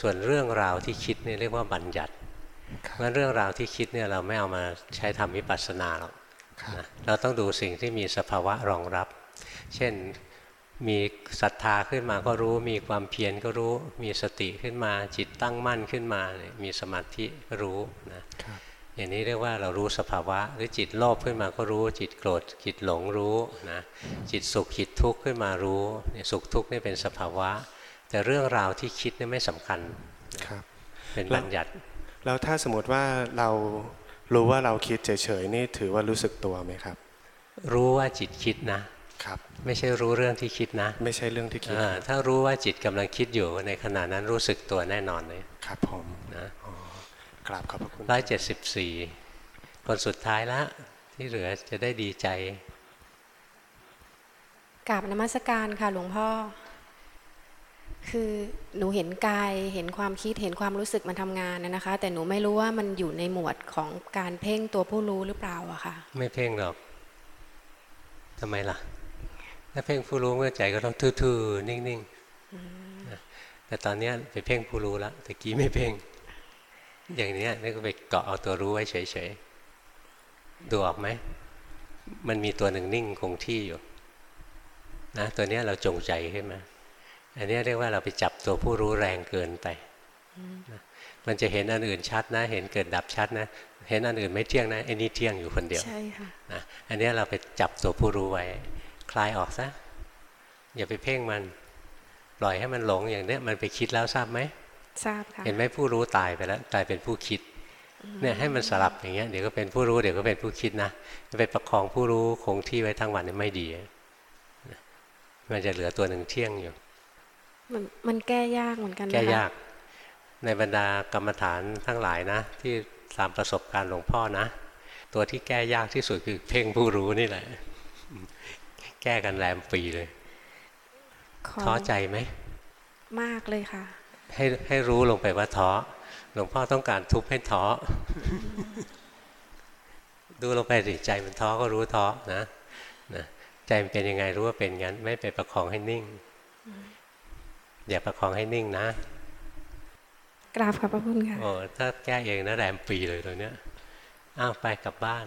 ส่วนเรื่องราวที่คิดเนี่ยเรียกว่าบัญญัติเพราะเรื่องราวที่คิดเนี่ยเราไม่เอามาใช้ทำวิปัสสนาหรอกนะ เราต้องดูสิ่งที่มีสภาวะรองรับ เช่นมีศรัทธาขึ้นมาก็รู้ มีความเพียรก็รู้ มีสติขึ้นมา จิตตั้งมั่นขึ้นมา มีสมาธิก็รู้นะอย่างนี้เรียกว่าเรารู้สภาวะ หรือจิตโลภขึ้นมาก็รู้ จิตโกรธ จิตหลงรู้นะจิตสุขจิตทุกข์ขึ้นมารู้สุขทุกข์นี่เป็นสภาวะ แต่เรื่องราวที่คิดนี่ไม่สำคัญครับเป็นบัญญัติแล้วถ้าสมมติว่าเรา รู้ว่าเราคิดเฉยๆนี่ถือว่ารู้สึกตัวไหมครับ รู้ว่าจิตคิดนะครับ ไม่ใช่รู้เรื่องที่คิดนะ ไม่ใช่เรื่องที่คิดถ้ารู้ว่าจิตกำลังคิดอยู่ในขณะนั้นรู้สึกตัวแน่นอนเลยครับผมนะกราบขอบพระคุณร้อยเจ็ดสิบสี่คนสุดท้ายแล้วที่เหลือจะได้ดีใจกราบนมัสการค่ะหลวงพ่อ คือหนูเห็นกายเห็นความคิดเห็นความรู้สึกมันทำงานนะคะ แต่หนูไม่รู้ว่ามันอยู่ในหมวดของการเพ่งตัวผู้รู้หรือเปล่าอะค่ะ ไม่เพ่งหรอกทำไมล่ะ ถ้าเพ่งผู้รู้เมื่อใจก็ต้องทื่อๆนิ่งๆแต่ตอนนี้ไปเพ่งผู้รู้แล้วแต่กี้ไม่เพ่ง อย่างนี้นี่ก็ไปเกาะเอาตัวรู้ไว้เฉยๆดูออกไหมมันมีตัวหนึ่งนิ่งคงที่อยู่นะตัวนี้เราจงใจขึ้นมา อันนี้เรียกว่าเราไปจับตัวผู้รู้แรงเกินไป มันจะเห็นอันอื่นชัดนะ เห็นเกิดดับชัดนะ เห็นอันอื่นไม่เที่ยงนะไอ้นี่เที่ยงอยู่คนเดียวใช่ค่ะนะอันนี้เราไปจับตัวผู้รู้ไว้ คลายออกซะอย่าไปเพ่งมันปล่อยให้มันหลงอย่างนี้มันไปคิดแล้วทราบไหมทราบค่ะเห็นไหมผู้รู้ตายไปแล้วกลายเป็นผู้คิดเนี่ยให้มันสลับอย่างเงี้ยเดี๋ยวก็เป็นผู้รู้เดี๋ยวก็เป็นผู้คิดนะไปประคองผู้รู้คงที่ไว้ทั้งวันนี่ไม่ดีมันจะเหลือตัวหนึ่งเที่ยงอยู่ มันมันแก้ยากเหมือนกันแก้ยาก ในบรรดากรรมฐานทั้งหลายนะ ที่ตามประสบการณ์หลวงพ่อนะ ตัวที่แก้ยากที่สุดคือเพ่งผู้รู้นี่แหละ แก้กันแรมปีเลยท้อใจไหมมากเลยค่ะ ให้ให้รู้ลงไปว่าท้อหลวงพ่อต้องการทุบให้ท้อดูลงไปสิใจมันท้อก็รู้ท้อนะนะ ใจมันเป็นยังไงรู้ว่าเป็นงั้น ไม่ไปประคองให้นิ่ง อย่าประคองให้นิ่งนะกราบขอบพระคุณค่ะโอ้ถ้าแก้เองนะแรมปีเลยตัวเนี้ยอ้าวไปกลับบ้าน